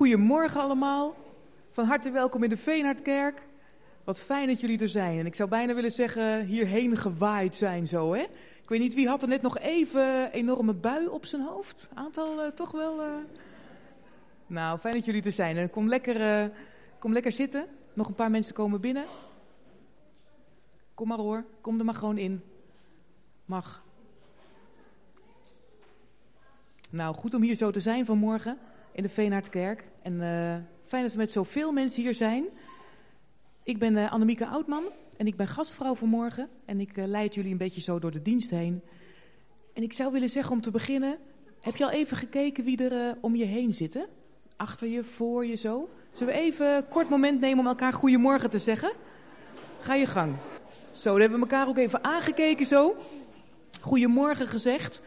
Goedemorgen allemaal. Van harte welkom in de Veenhardkerk. Wat fijn dat jullie er zijn. En ik zou bijna willen zeggen hierheen gewaaid zijn zo, hè? Ik weet niet, wie had er net nog even enorme bui op zijn hoofd? Aantal uh, toch wel... Uh... Nou, fijn dat jullie er zijn. Kom lekker, uh, kom lekker zitten. Nog een paar mensen komen binnen. Kom maar hoor, kom er maar gewoon in. Mag. Nou, goed om hier zo te zijn vanmorgen in de Veenaardkerk. En uh, fijn dat we met zoveel mensen hier zijn. Ik ben uh, Annemieke Oudman en ik ben gastvrouw vanmorgen. En ik uh, leid jullie een beetje zo door de dienst heen. En ik zou willen zeggen om te beginnen... Heb je al even gekeken wie er om je heen zitten? Achter je, voor je, zo? Zullen we even een kort moment nemen om elkaar goedemorgen te zeggen? Ga je gang. Zo, dan hebben we elkaar ook even aangekeken zo. Goedemorgen gezegd.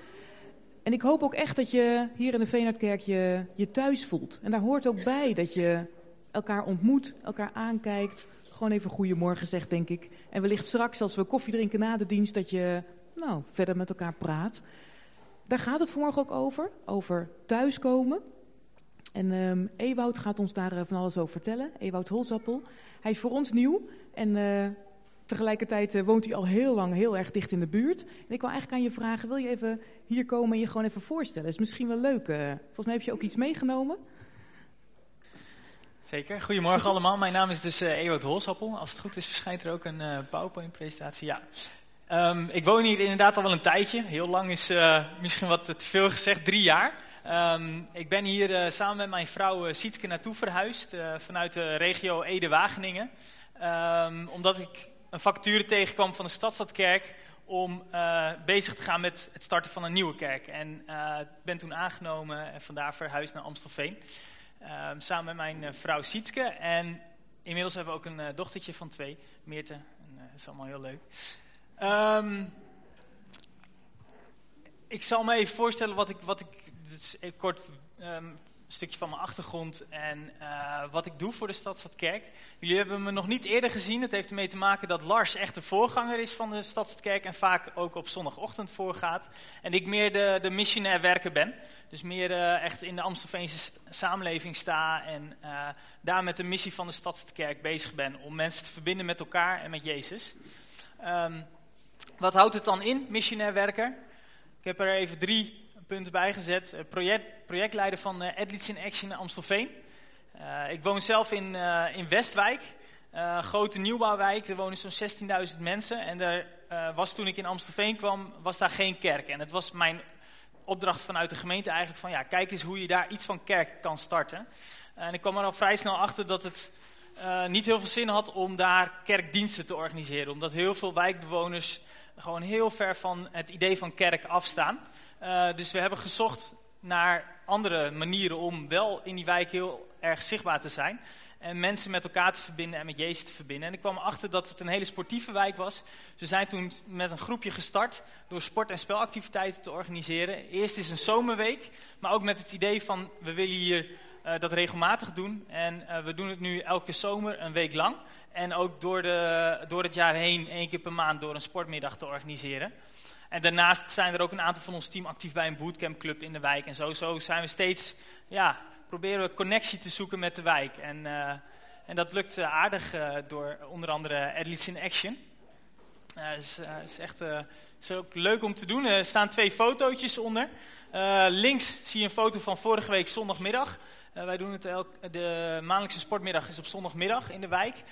En ik hoop ook echt dat je hier in de Veenhardkerk je, je thuis voelt. En daar hoort ook bij dat je elkaar ontmoet, elkaar aankijkt. Gewoon even goedemorgen zegt, denk ik. En wellicht straks als we koffie drinken na de dienst dat je nou, verder met elkaar praat. Daar gaat het vanmorgen ook over, over thuiskomen. En um, Ewout gaat ons daar van alles over vertellen. Ewout Holzappel. Hij is voor ons nieuw en uh, tegelijkertijd uh, woont hij al heel lang heel erg dicht in de buurt. En ik wil eigenlijk aan je vragen, wil je even hier komen en je gewoon even voorstellen? Dat is misschien wel leuk. Uh, volgens mij heb je ook iets meegenomen. Zeker. Goedemorgen allemaal. Mijn naam is dus uh, Ewout Holsappel. Als het goed is verschijnt er ook een uh, PowerPoint-presentatie. Ja. Um, ik woon hier inderdaad al wel een tijdje. Heel lang is misschien wat te veel gezegd. Drie jaar. Um, ik ben hier samen met mijn vrouw Sietke naartoe verhuisd. vanuit de regio Ede-Wageningen. Um, omdat ik een vacature tegenkwam van de Stadstadkerk om uh, bezig te gaan met het starten van een nieuwe kerk. En uh, ben toen aangenomen en vandaar verhuisd naar Amstelveen. Uh, samen met mijn eh, vrouw Sietske. En inmiddels hebben we ook een dochtertje van twee, Meerte. En, dat is allemaal heel leuk. Um, ik zal me even voorstellen wat ik, wat ik dus kort um, stukje van mijn achtergrond en uh, wat ik doe voor de Stadstadkerk. Jullie hebben me nog niet eerder gezien. Het heeft ermee te maken dat Lars echt de voorganger is van de Stadstadkerk en vaak ook op zondagochtend voorgaat. En ik meer de, de missionair werker ben. Dus meer uh, echt in de Amstelveense samenleving sta en uh, daar met de missie van de Stadstadkerk bezig ben. Om mensen te verbinden met elkaar en met Jezus. Um, wat houdt het dan in, missionair werker? Ik heb er even drie punten bijgezet. Project, projectleider van uh, Athletes in Action Amstelveen. Uh, ik woon zelf in, in Westwijk, grote nieuwbouwwijk. Er wonen zo'n 16.000 mensen. En er was toen ik in Amstelveen kwam, was daar geen kerk. En het was mijn opdracht vanuit de gemeente eigenlijk van... ja, kijk eens hoe je daar iets van kerk kan starten. En ik kwam er al vrij snel achter dat het... niet heel veel zin had om daar kerkdiensten te organiseren. Omdat heel veel wijkbewoners gewoon heel ver van het idee van kerk afstaan. Uh, dus we hebben gezocht naar andere manieren om wel in die wijk heel erg zichtbaar te zijn. En mensen met elkaar te verbinden en met Jezus te verbinden. En ik kwam erachter dat het een hele sportieve wijk was. We zijn toen met een groepje gestart door sport- en spelactiviteiten te organiseren. Eerst is een zomerweek, maar ook met het idee van we willen hier uh, dat regelmatig doen. En uh, we doen het nu elke zomer een week lang. En ook door, de, door het jaar heen één keer per maand door een sportmiddag te organiseren. En daarnaast zijn er ook een aantal van ons team actief bij een bootcampclub in de wijk. En zo, zo zijn we steeds, ja, proberen we connectie te zoeken met de wijk. En, uh, en dat lukt uh, aardig uh, door onder andere Athletes in Action. Het is, is, echt is ook leuk om te doen. Er staan twee fotootjes onder. links zie je een foto van vorige week zondagmiddag. wij doen het elk, de maandelijkse sportmiddag is op zondagmiddag in de wijk.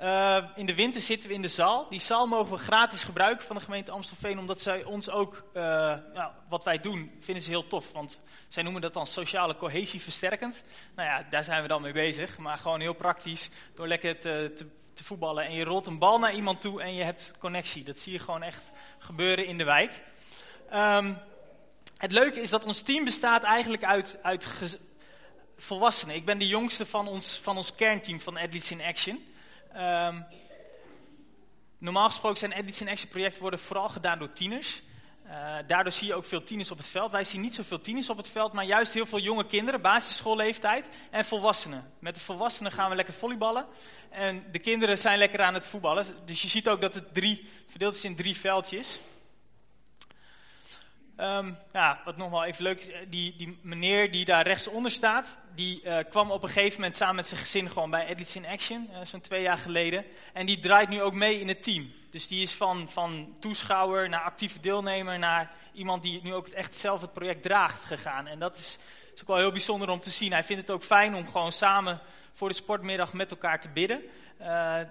Uh, in de winter zitten we in de zaal. Die zaal mogen we gratis gebruiken van de gemeente Amstelveen, omdat zij ons ook, nou, wat wij doen, vinden ze heel tof. Want zij noemen dat dan sociale cohesie versterkend. Nou ja, daar zijn we dan mee bezig. Maar gewoon heel praktisch, door lekker te, te, voetballen. En je rolt een bal naar iemand toe en je hebt connectie. Dat zie je gewoon echt gebeuren in de wijk. Um, het leuke is dat ons team bestaat eigenlijk uit, uit volwassenen. Ik ben de jongste van ons, van ons kernteam van Athletes in Action. Um, normaal gesproken zijn Edits in Action projecten worden vooral gedaan door tieners. Uh, daardoor zie je ook veel tieners op het veld. Wij zien niet zoveel tieners op het veld, maar juist heel veel jonge kinderen, basisschoolleeftijd en volwassenen. Met de volwassenen gaan we lekker volleyballen en de kinderen zijn lekker aan het voetballen. Dus je ziet ook dat het drie, verdeeld is in drie veldjes. Um, ja, wat nog wel even leuk is, die, die meneer die daar rechtsonder staat, die uh, kwam op een gegeven moment samen met zijn gezin gewoon bij Edits in Action, uh, zo'n twee jaar geleden. En die draait nu ook mee in het team. Dus die is van, van toeschouwer naar actieve deelnemer naar iemand die nu ook echt zelf het project draagt gegaan. En dat is, is ook wel heel bijzonder om te zien. Hij vindt het ook fijn om gewoon samen voor de sportmiddag met elkaar te bidden.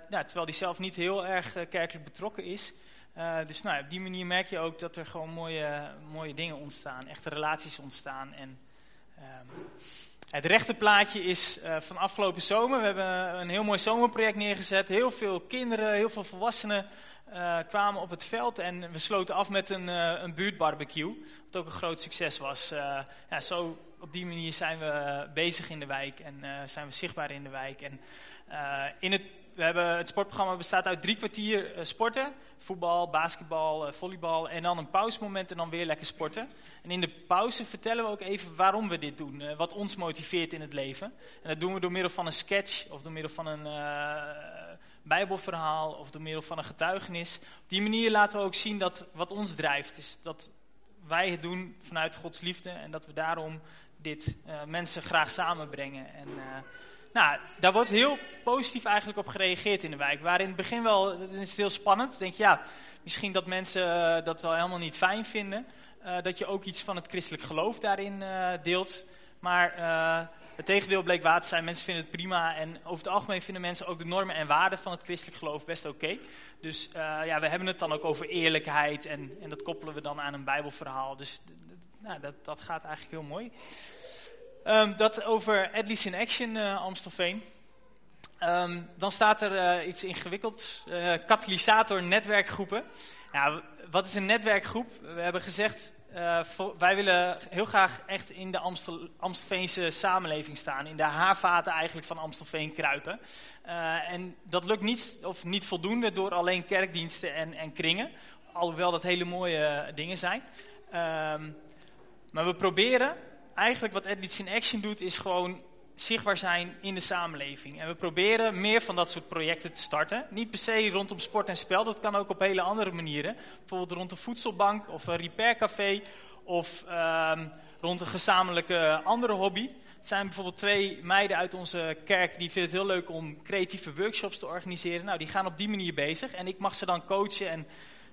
Terwijl hij zelf niet heel erg kerkelijk betrokken is. Uh, dus nou, op die manier merk je ook dat er gewoon mooie, mooie dingen ontstaan, echte relaties ontstaan. En, uh, het rechte plaatje is uh, van afgelopen zomer. We hebben een heel mooi zomerproject neergezet. Heel veel kinderen, heel veel volwassenen kwamen op het veld. En we sloten af met een, een buurtbarbecue, wat ook een groot succes was. ja, zo op die manier zijn we bezig in de wijk en zijn we zichtbaar in de wijk. En in het we hebben, het sportprogramma bestaat uit drie kwartier uh, sporten. Voetbal, basketbal, uh, volleybal en dan een pauzemoment en dan weer lekker sporten. En in de pauze vertellen we ook even waarom we dit doen. Uh, wat ons motiveert in het leven. En dat doen we door middel van een sketch of door middel van een bijbelverhaal of door middel van een getuigenis. Op die manier laten we ook zien dat wat ons drijft is dat wij het doen vanuit Gods liefde. En dat we daarom dit mensen graag samenbrengen. En nou, daar wordt heel positief eigenlijk op gereageerd in de wijk. Waar in het begin wel, dat is heel spannend. Denk je, ja, misschien dat mensen uh, dat wel helemaal niet fijn vinden. Uh, dat je ook iets van het christelijk geloof daarin uh, deelt. Maar het tegendeel bleek waar te zijn. Mensen vinden het prima. En over het algemeen vinden mensen ook de normen en waarden van het christelijk geloof best oké. Dus ja, we hebben het dan ook over eerlijkheid. En, en dat koppelen we dan aan een bijbelverhaal. Dus nou, dat, dat gaat eigenlijk heel mooi. Um, dat over Adlies in Action uh, Amstelveen. Um, dan staat er uh, iets ingewikkelds. Uh, katalysator netwerkgroepen. Ja, wat is een netwerkgroep? We hebben gezegd, wij willen heel graag echt in de Amstel, Amstelveense samenleving staan. In de haarvaten eigenlijk van Amstelveen kruipen. en dat lukt niet, of niet voldoende door alleen kerkdiensten en, en kringen. Alhoewel dat hele mooie dingen zijn. Um, maar we proberen eigenlijk wat Edits in Action doet, is gewoon zichtbaar zijn in de samenleving. En we proberen meer van dat soort projecten te starten. Niet per se rondom sport en spel, dat kan ook op hele andere manieren. Bijvoorbeeld rond een voedselbank of een repaircafé of um, rond een gezamenlijke andere hobby. Het zijn bijvoorbeeld twee meiden uit onze kerk die vinden het heel leuk om creatieve workshops te organiseren. Nou, die gaan op die manier bezig en ik mag ze dan coachen en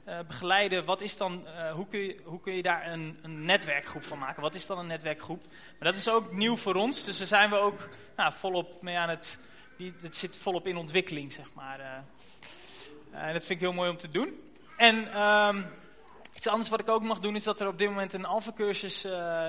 uh, begeleiden. Wat is dan, uh, hoe, kun je, hoe kun je daar een, een, netwerkgroep van maken? Wat is dan een netwerkgroep? Maar dat is ook nieuw voor ons, dus daar zijn we ook nou, volop mee aan het... Die, het zit volop in ontwikkeling, zeg maar. Uh, en dat vind ik heel mooi om te doen. En um, iets anders wat ik ook mag doen, is dat er op dit moment een alfa-cursus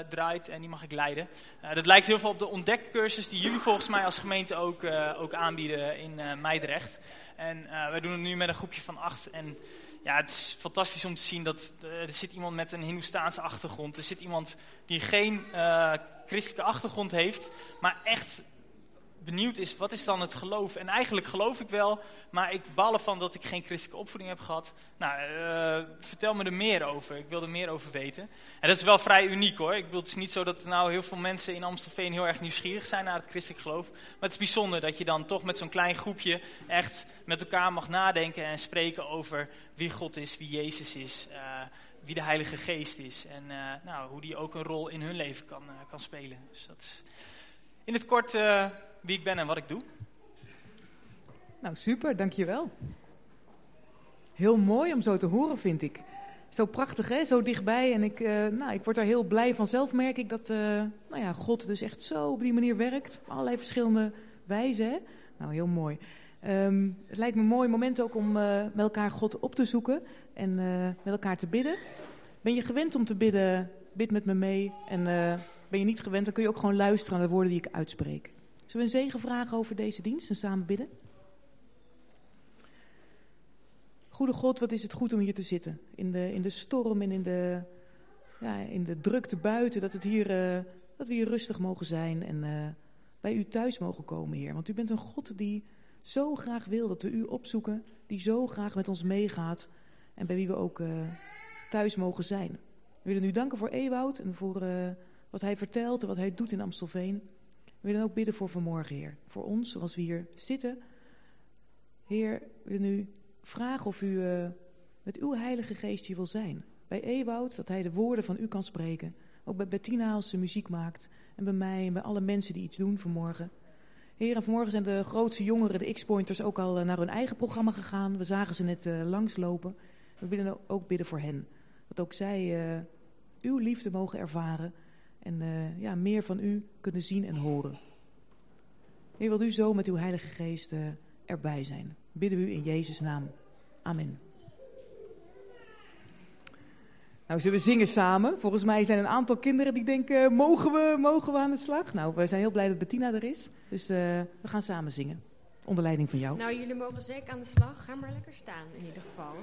draait en die mag ik leiden. dat lijkt heel veel op de ontdekcursus die jullie volgens mij als gemeente ook, ook aanbieden in Meidrecht. En wij doen het nu met een groepje van acht en ja, het is fantastisch om te zien dat uh, er zit iemand met een Hindoestaanse achtergrond. Er zit iemand die geen uh, christelijke achtergrond heeft, maar echt benieuwd is, wat is dan het geloof? En eigenlijk geloof ik wel, maar ik bal ervan dat ik geen christelijke opvoeding heb gehad. Nou, uh, vertel me er meer over. Ik wil er meer over weten. En dat is wel vrij uniek hoor. Ik bedoel, het is niet zo dat er nou heel veel mensen in Amstelveen heel erg nieuwsgierig zijn naar het christelijk geloof. Maar het is bijzonder dat je dan toch met zo'n klein groepje echt met elkaar mag nadenken en spreken over wie God is, wie Jezus is, uh, wie de Heilige Geest is. En uh, nou, hoe die ook een rol in hun leven kan, kan spelen. Dus dat is in het kort wie ik ben en wat ik doe. Nou, super, dankjewel. Heel mooi om zo te horen, vind ik. Zo prachtig, hè? Zo dichtbij. En ik, uh, nou, ik word daar heel blij van. Zelf merk ik dat uh, nou ja, God dus echt zo op die manier werkt. Op allerlei verschillende wijzen. Nou, heel mooi. Um, het lijkt me een mooi moment ook om uh, met elkaar God op te zoeken. En met elkaar te bidden. Ben je gewend om te bidden? Bid met me mee. En ben je niet gewend, dan kun je ook gewoon luisteren naar de woorden die ik uitspreek. Zullen we een zegen vragen over deze dienst en samen bidden? Goede God, wat is het goed om hier te zitten. In de, in de storm en in de, ja, in de drukte buiten. Dat, het hier, uh, dat we hier rustig mogen zijn en uh, bij u thuis mogen komen, Heer. Want u bent een God die zo graag wil dat we u opzoeken. Die zo graag met ons meegaat. En bij wie we ook uh, thuis mogen zijn. We willen u danken voor Ewoud en voor wat hij vertelt en wat hij doet in Amstelveen. We willen ook bidden voor vanmorgen, Heer. Voor ons, zoals we hier zitten. Heer, we willen u vragen of u uh, met uw heilige geest hier wil zijn. bij Ewoud, dat hij de woorden van u kan spreken. Ook bij Bettina als ze muziek maakt. En bij mij en bij alle mensen die iets doen vanmorgen. Heer, en vanmorgen zijn de grootste jongeren, de X-Pointers, ook al naar hun eigen programma gegaan. We zagen ze net uh, langslopen. We willen ook bidden voor hen. Dat ook zij uw liefde mogen ervaren. En uh, ja, meer van u kunnen zien en horen. Heer, wilt u zo met uw Heilige Geest erbij zijn. Bidden we u in Jezus' naam. Amen. Nou, zullen we zingen samen? Volgens mij zijn een aantal kinderen die denken, mogen we, mogen we aan de slag? Nou, we zijn heel blij dat Bettina er is. Dus we gaan samen zingen. Onder leiding van jou. Nou, jullie mogen zeker aan de slag. Ga maar lekker staan in ieder geval.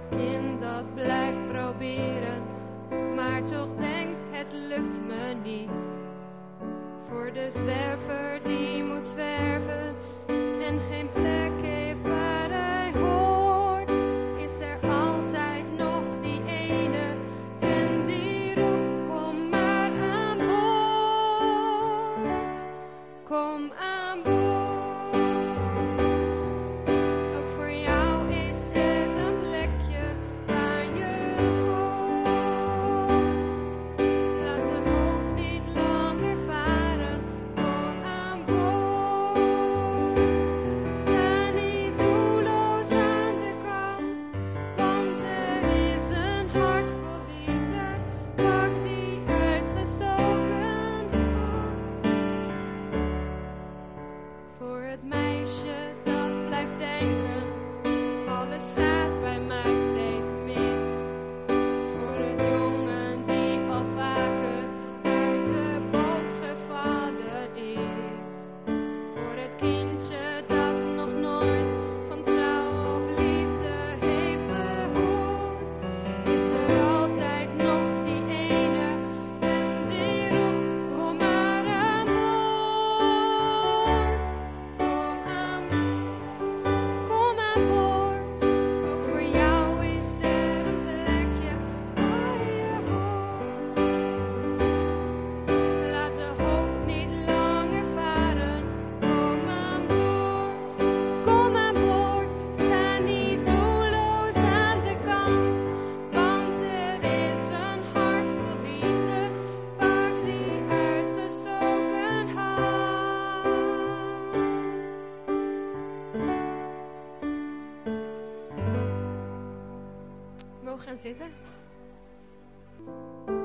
Het kind dat blijft proberen, maar toch denkt het lukt me niet. Voor de zwerver die moet zwerven en geen plek heeft zitten. Maak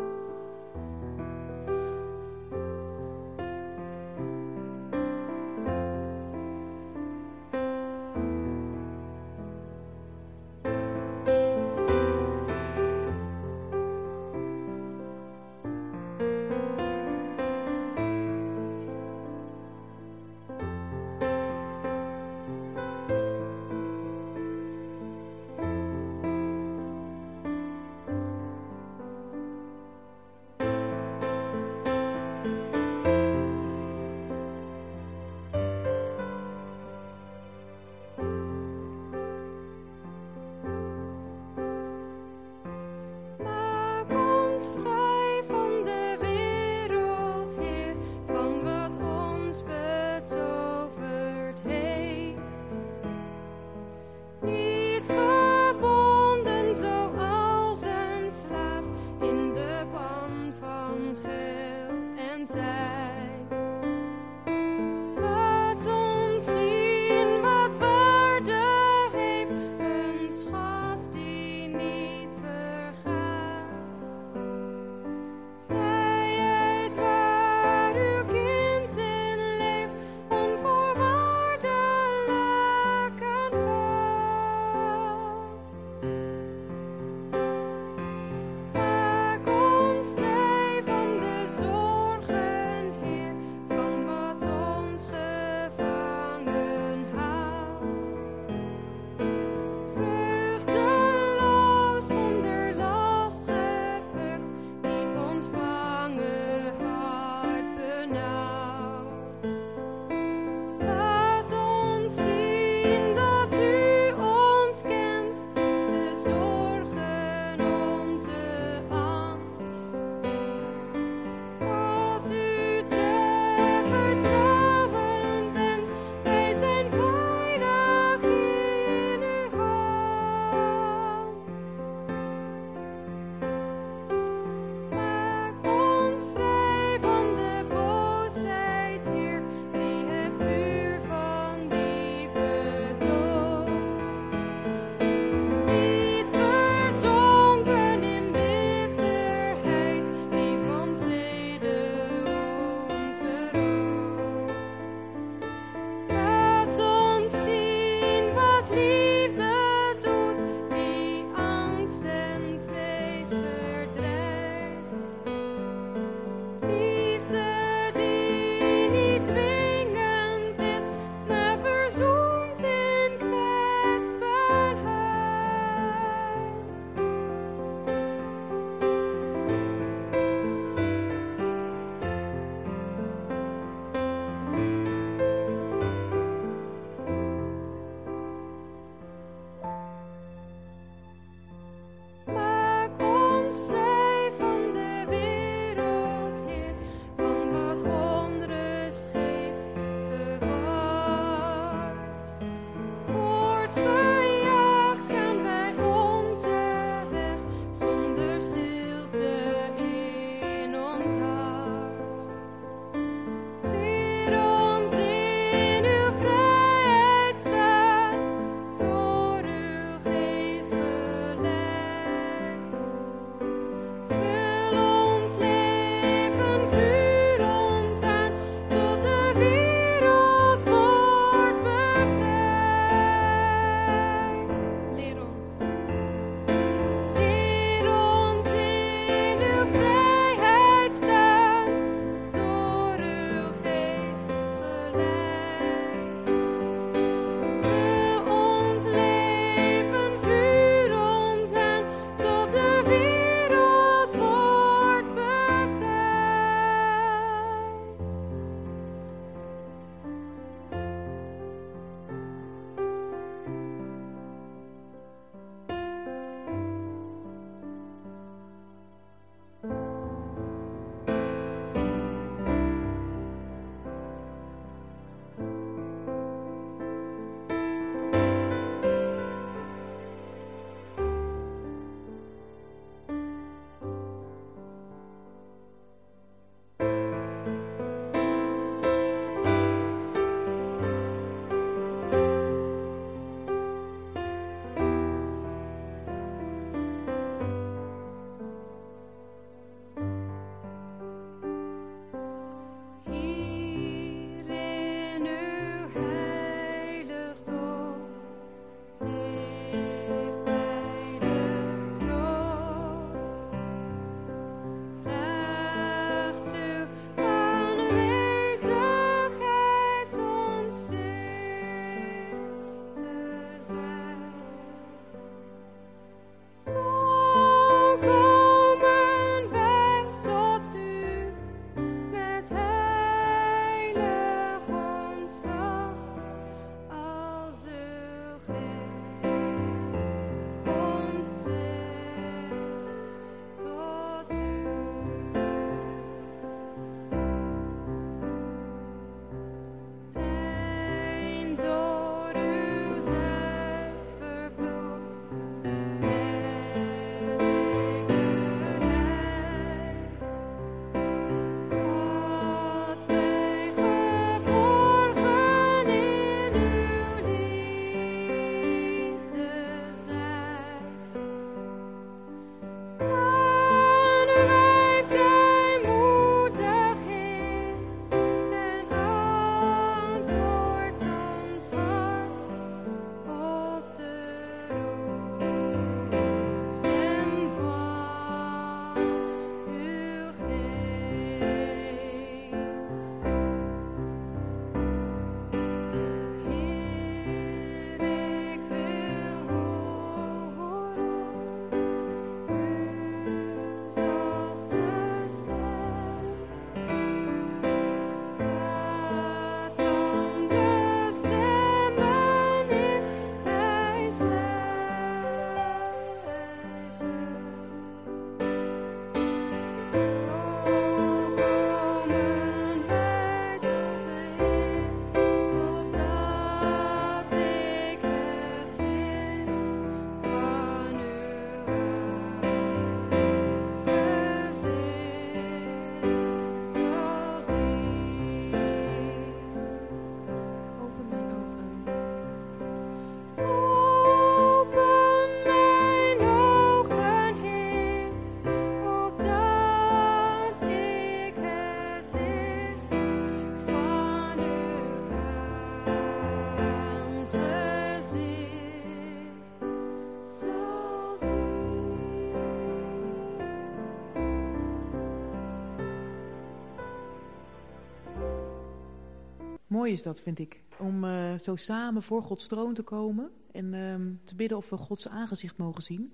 Is dat, vind ik. Om uh, zo samen voor Gods troon te komen en uh, te bidden of we Gods aangezicht mogen zien.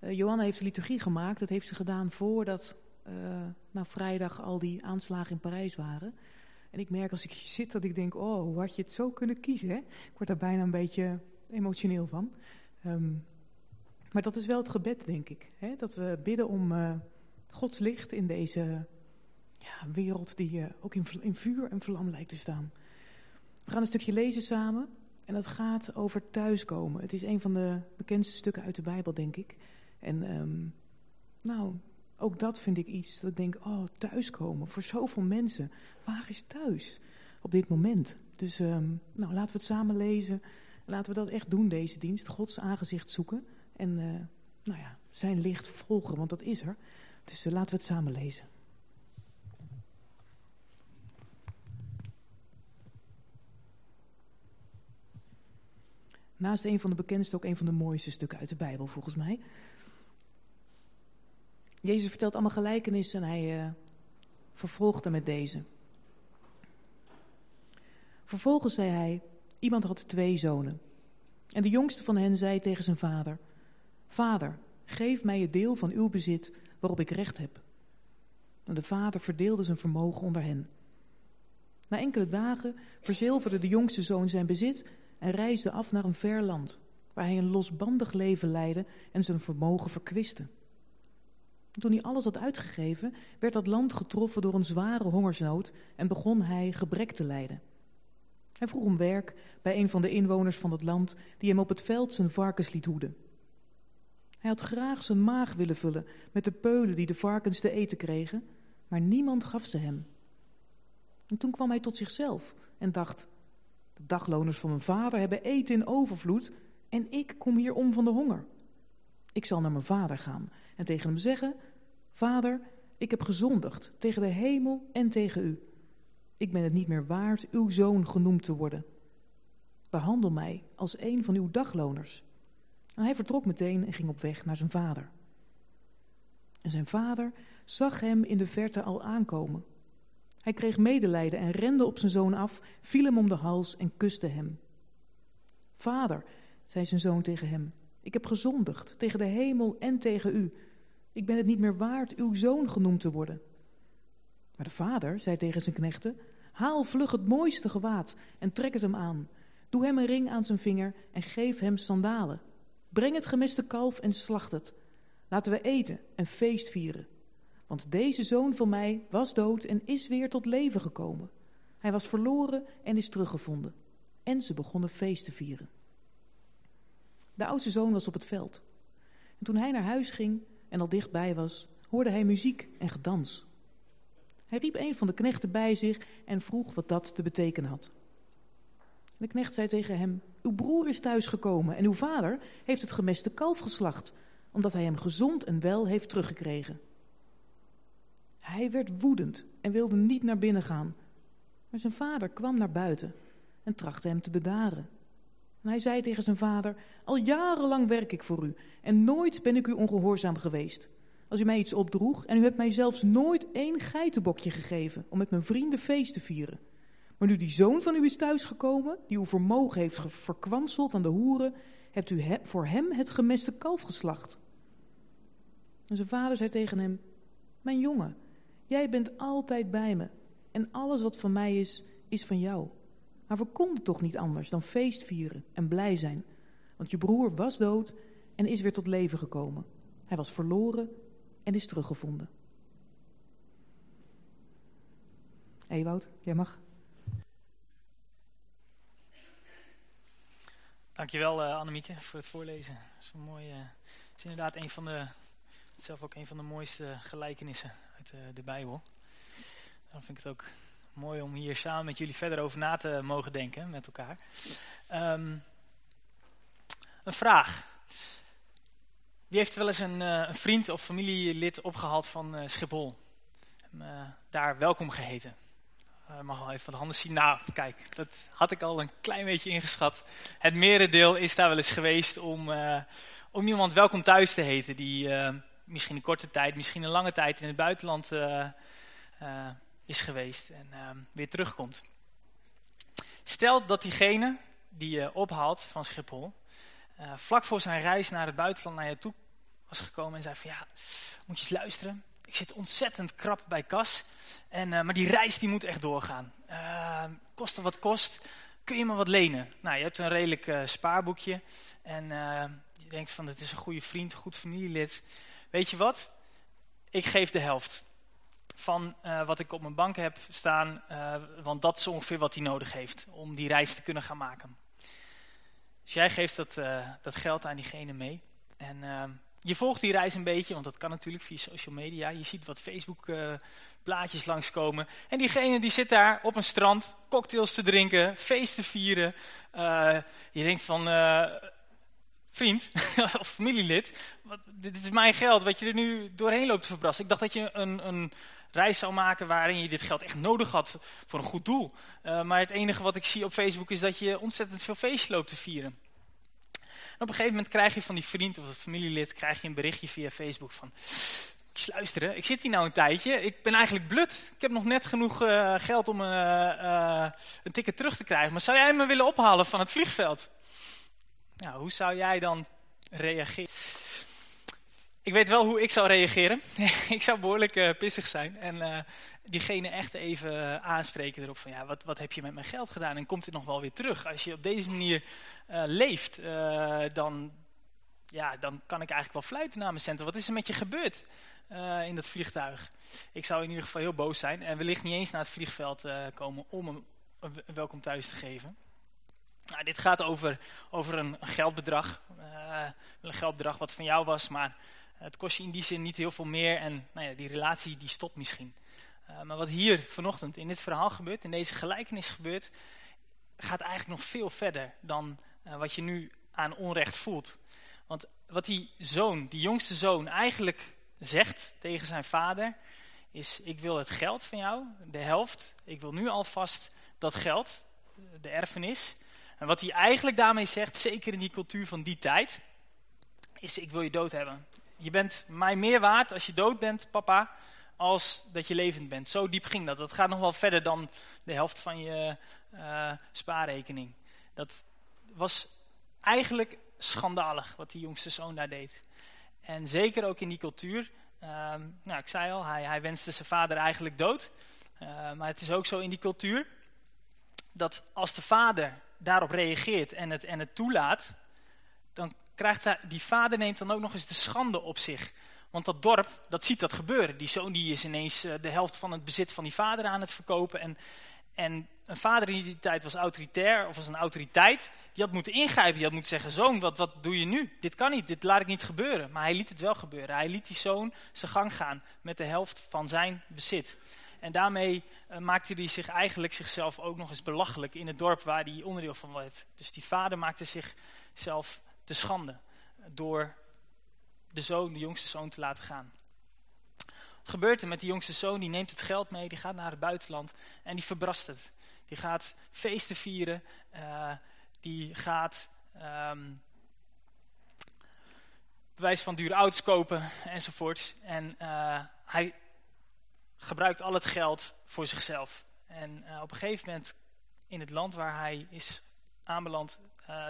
Uh, Johanna heeft de liturgie gemaakt. Dat heeft ze gedaan voordat uh, nou, vrijdag al die aanslagen in Parijs waren. En ik merk als ik zit dat ik denk, oh, hoe had je het zo kunnen kiezen? Hè? Ik word daar bijna een beetje emotioneel van. Um, maar dat is wel het gebed, denk ik. Hè? Dat we bidden om Gods licht in deze ja, wereld die ook in, in, vuur en vlam lijkt te staan. We gaan een stukje lezen samen. En dat gaat over thuiskomen. Het is een van de bekendste stukken uit de Bijbel, denk ik. En um, nou, ook dat vind ik iets dat ik denk, oh, thuiskomen voor zoveel mensen. Waar is thuis op dit moment? Dus um, nou, laten we het samen lezen. Laten we dat echt doen, deze dienst. Gods aangezicht zoeken. En uh, nou ja, zijn licht volgen, want dat is er. Dus uh, laten we het samen lezen. Naast een van de bekendste ook een van de mooiste stukken uit de Bijbel, volgens mij. Jezus vertelt allemaal gelijkenissen en hij uh, vervolgt er met deze. Vervolgens zei hij, iemand had twee zonen. En de jongste van hen zei tegen zijn vader, Vader, geef mij het deel van uw bezit waarop ik recht heb. En de vader verdeelde zijn vermogen onder hen. Na enkele dagen verzilverde de jongste zoon zijn bezit en reisde af naar een ver land, waar hij een losbandig leven leidde en zijn vermogen verkwiste. Toen hij alles had uitgegeven, werd dat land getroffen door een zware hongersnood en begon hij gebrek te lijden. Hij vroeg om werk bij een van de inwoners van het land die hem op het veld zijn varkens liet hoeden. Hij had graag zijn maag willen vullen met de peulen die de varkens te eten kregen, maar niemand gaf ze hem. En toen kwam hij tot zichzelf en dacht: De dagloners van mijn vader hebben eten in overvloed en ik kom hier om van de honger. Ik zal naar mijn vader gaan en tegen hem zeggen: Vader, ik heb gezondigd tegen de hemel en tegen u. Ik ben het niet meer waard uw zoon genoemd te worden. Behandel mij als een van uw dagloners. En hij vertrok meteen en ging op weg naar zijn vader. En zijn vader zag hem in de verte al aankomen. Hij kreeg medelijden en rende op zijn zoon af, viel hem om de hals en kuste hem. Vader, zei zijn zoon tegen hem, ik heb gezondigd tegen de hemel en tegen u. Ik ben het niet meer waard uw zoon genoemd te worden. Maar de vader zei tegen zijn knechten, haal vlug het mooiste gewaad en trek het hem aan. Doe hem een ring aan zijn vinger en geef hem sandalen. Breng het gemeste kalf en slacht het. Laten we eten en feest vieren. Want deze zoon van mij was dood en is weer tot leven gekomen. Hij was verloren en is teruggevonden. En ze begonnen feest te vieren. De oudste zoon was op het veld. En toen hij naar huis ging en al dichtbij was, hoorde hij muziek en gedans. Hij riep een van de knechten bij zich en vroeg wat dat te betekenen had. De knecht zei tegen hem, uw broer is thuisgekomen en uw vader heeft het gemeste kalf geslacht, omdat hij hem gezond en wel heeft teruggekregen. Hij werd woedend en wilde niet naar binnen gaan. Maar zijn vader kwam naar buiten en trachtte hem te bedaren. En hij zei tegen zijn vader, al jarenlang werk ik voor u en nooit ben ik u ongehoorzaam geweest. Als u mij iets opdroeg en u hebt mij zelfs nooit één geitenbokje gegeven om met mijn vrienden feest te vieren. Maar nu die zoon van u is thuisgekomen, die uw vermogen heeft verkwanseld aan de hoeren, hebt u voor hem het gemeste kalf geslacht. En zijn vader zei tegen hem, mijn jongen, jij bent altijd bij me en alles wat van mij is, is van jou. Maar we konden toch niet anders dan feest vieren en blij zijn, want je broer was dood en is weer tot leven gekomen. Hij was verloren en is teruggevonden. Hé jij mag. Dankjewel uh, Annemieke voor het voorlezen. Zo mooi. Uh, het is inderdaad een van de, zelf ook een van de mooiste gelijkenissen uit uh, de Bijbel. Dan vind ik het ook mooi om hier samen met jullie verder over na te mogen denken met elkaar. Um, een vraag. Wie heeft wel eens een, een vriend of familielid opgehaald van Schiphol? En, daar welkom geheten. Uh, mag wel even de handen zien. Nou, kijk, dat had ik al een klein beetje ingeschat. Het merendeel is daar wel eens geweest om, om iemand welkom thuis te heten. Die misschien een korte tijd, misschien een lange tijd in het buitenland is geweest en weer terugkomt. Stel dat diegene die je ophaalt van Schiphol, uh, vlak voor zijn reis naar het buitenland naar je toe was gekomen en zei van ja, moet je eens luisteren. Ik zit ontzettend krap bij kas, en, maar die reis die moet echt doorgaan. Uh, koste wat kost, kun je me wat lenen? Nou, je hebt een redelijk spaarboekje en je denkt van het is een goede vriend, goed familielid. Weet je wat? Ik geef de helft van uh, wat ik op mijn bank heb staan, uh, want dat is ongeveer wat hij nodig heeft om die reis te kunnen gaan maken. Dus jij geeft dat, uh, dat geld aan diegene mee. En je volgt die reis een beetje, want dat kan natuurlijk via social media. Je ziet wat Facebook plaatjes langskomen. En diegene die zit daar op een strand, cocktails te drinken, feest te vieren. je denkt van, vriend of familielid, wat, dit is mijn geld wat je er nu doorheen loopt te verbrassen. Ik dacht dat je een, een reis zou maken waarin je dit geld echt nodig had voor een goed doel. Uh, maar het enige wat ik zie op Facebook is dat je ontzettend veel feestjes loopt te vieren. En op een gegeven moment krijg je van die vriend of het familielid krijg je een berichtje via Facebook van... Luisteren, ik zit hier nou een tijdje, ik ben eigenlijk blut. Ik heb nog net genoeg uh, geld om uh, een ticket terug te krijgen. Maar zou jij me willen ophalen van het vliegveld? Nou, hoe zou jij dan reageren? Ik weet wel hoe ik zou reageren. ik zou behoorlijk uh, pissig zijn. En uh, diegene echt even uh, aanspreken erop van... ja, wat, wat heb je met mijn geld gedaan? En komt dit nog wel weer terug? Als je op deze manier leeft, dan, ja, dan kan ik eigenlijk wel fluiten naar mijn centen. Wat is er met je gebeurd in dat vliegtuig? Ik zou in ieder geval heel boos zijn. En wellicht niet eens naar het vliegveld komen om hem welkom thuis te geven. Nou, dit gaat over, over een geldbedrag. een geldbedrag wat van jou was, maar het kost je in die zin niet heel veel meer en nou ja, die relatie die stopt misschien. Uh, maar wat hier vanochtend in dit verhaal gebeurt, in deze gelijkenis gebeurt, gaat eigenlijk nog veel verder dan uh, wat je nu aan onrecht voelt. Want wat die zoon, die jongste zoon eigenlijk zegt tegen zijn vader, is ik wil het geld van jou, de helft. Ik wil nu alvast dat geld, de erfenis. En wat hij eigenlijk daarmee zegt, zeker in die cultuur van die tijd, is ik wil je dood hebben je bent mij meer waard als je dood bent, papa, als dat je levend bent. Zo diep ging dat. Dat gaat nog wel verder dan de helft van je uh, spaarrekening. Dat was eigenlijk schandalig wat die jongste zoon daar deed. En zeker ook in die cultuur. Uh, nou, ik zei al, hij, hij wenste zijn vader eigenlijk dood. Uh, maar het is ook zo in die cultuur dat als de vader daarop reageert en het, en het toelaat, dan krijgt hij, die vader neemt dan ook nog eens de schande op zich. Want dat dorp, dat ziet dat gebeuren. Die zoon die is ineens uh, de helft van het bezit van die vader aan het verkopen. En, en een vader in die tijd was autoritair, of was een autoriteit. Die had moeten ingrijpen, die had moeten zeggen, zoon, wat, wat doe je nu? Dit kan niet, dit laat ik niet gebeuren. Maar hij liet het wel gebeuren. Hij liet die zoon zijn gang gaan met de helft van zijn bezit. En daarmee uh, maakte hij zich eigenlijk zichzelf ook nog eens belachelijk in het dorp waar hij onderdeel van werd. Dus die vader maakte zichzelf te schande door de zoon, de jongste zoon te laten gaan. Wat gebeurt er met die jongste zoon? Die neemt het geld mee, die gaat naar het buitenland en die verbrast het. Die gaat feesten vieren, uh, die gaat um, bewijs van dure auto's kopen enzovoort. En uh, hij gebruikt al het geld voor zichzelf. En uh, op een gegeven moment in het land waar hij is aanbeland,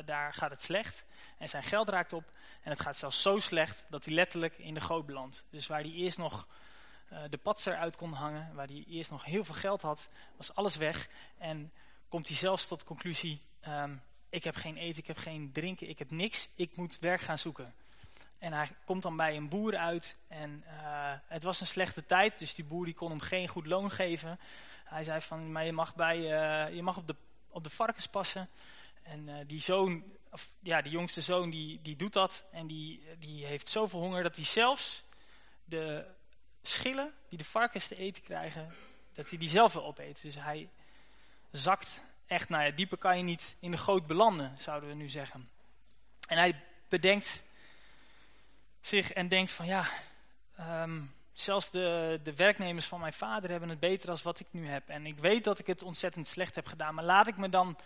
daar gaat het slecht. En zijn geld raakt op. En het gaat zelfs zo slecht dat hij letterlijk in de goot belandt. Dus waar hij eerst nog uh, de patser uit kon hangen, waar hij eerst nog heel veel geld had, was alles weg. En komt hij zelfs tot de conclusie, um, ik heb geen eten, ik heb geen drinken, ik heb niks. Ik moet werk gaan zoeken. En hij komt dan bij een boer uit en uh, het was een slechte tijd, dus die boer die kon hem geen goed loon geven. Hij zei van, maar je mag, bij, uh, je mag op, de, op de varkens passen. En uh, die zoon of ja, die jongste zoon die, die doet dat en die, die heeft zoveel honger dat hij zelfs de schillen die de varkens te eten krijgen, dat hij die zelf wil opeten. Dus hij zakt echt, nou ja, dieper kan je niet in de goot belanden, zouden we nu zeggen. En hij bedenkt zich en denkt van ja, um, zelfs de, de werknemers van mijn vader hebben het beter als wat ik nu heb. En ik weet dat ik het ontzettend slecht heb gedaan, maar laat ik me dan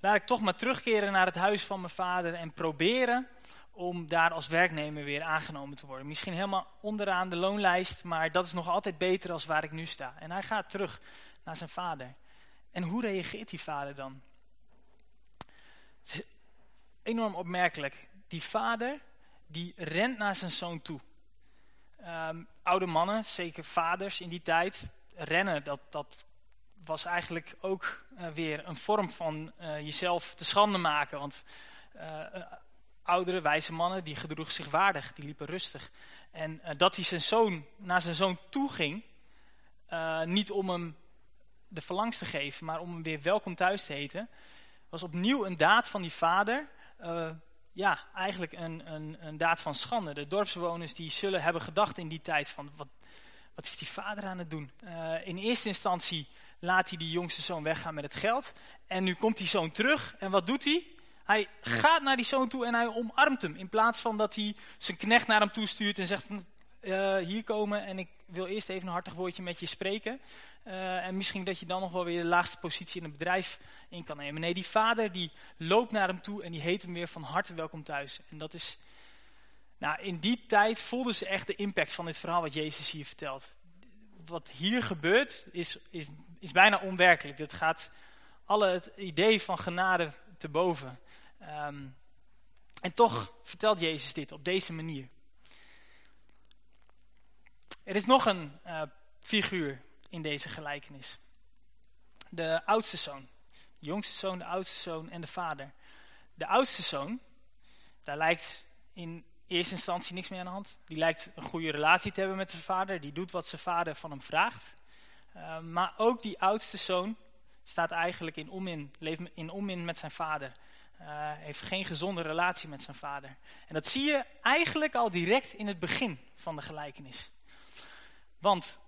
laat ik toch maar terugkeren naar het huis van mijn vader en proberen om daar als werknemer weer aangenomen te worden. Misschien helemaal onderaan de loonlijst, maar dat is nog altijd beter als waar ik nu sta. En hij gaat terug naar zijn vader. En hoe reageert die vader dan? enorm opmerkelijk. Die vader, die rent naar zijn zoon toe. Ehm, oude mannen, zeker vaders in die tijd, rennen, dat, dat was eigenlijk ook uh, weer een vorm van uh, jezelf te schande maken. Want uh, oudere, wijze mannen, die gedroegen zich waardig, die liepen rustig. En dat hij zijn zoon, naar zijn zoon toe ging, niet om hem de verlangs te geven, maar om hem weer welkom thuis te heten, was opnieuw een daad van die vader, ja, eigenlijk een, een, een daad van schande. De dorpsbewoners die zullen hebben gedacht in die tijd van, wat, wat is die vader aan het doen? in eerste instantie laat hij die jongste zoon weggaan met het geld. En nu komt die zoon terug en wat doet hij? Hij gaat naar die zoon toe en hij omarmt hem. In plaats van dat hij zijn knecht naar hem toe stuurt en zegt... Uh, hier komen en ik wil eerst even een hartig woordje met je spreken. Uh, en misschien dat je dan nog wel weer de laagste positie in het bedrijf in kan nemen. Nee, die vader die loopt naar hem toe en die heet hem weer van harte welkom thuis. En dat is... Nou, in die tijd voelden ze echt de impact van dit verhaal wat Jezus hier vertelt. Wat hier gebeurt is, is is bijna onwerkelijk. Het gaat alle het idee van genade te boven. Um, en toch vertelt Jezus dit op deze manier. Er is nog een uh, figuur in deze gelijkenis. De oudste zoon. De jongste zoon, de oudste zoon en de vader. De oudste zoon, daar lijkt in eerste instantie niks meer aan de hand. Die lijkt een goede relatie te hebben met zijn vader. Die doet wat zijn vader van hem vraagt. Uh, maar ook die oudste zoon staat eigenlijk in onmin, leeft in onmin met zijn vader. Uh, heeft geen gezonde relatie met zijn vader. En dat zie je eigenlijk al direct in het begin van de gelijkenis. Want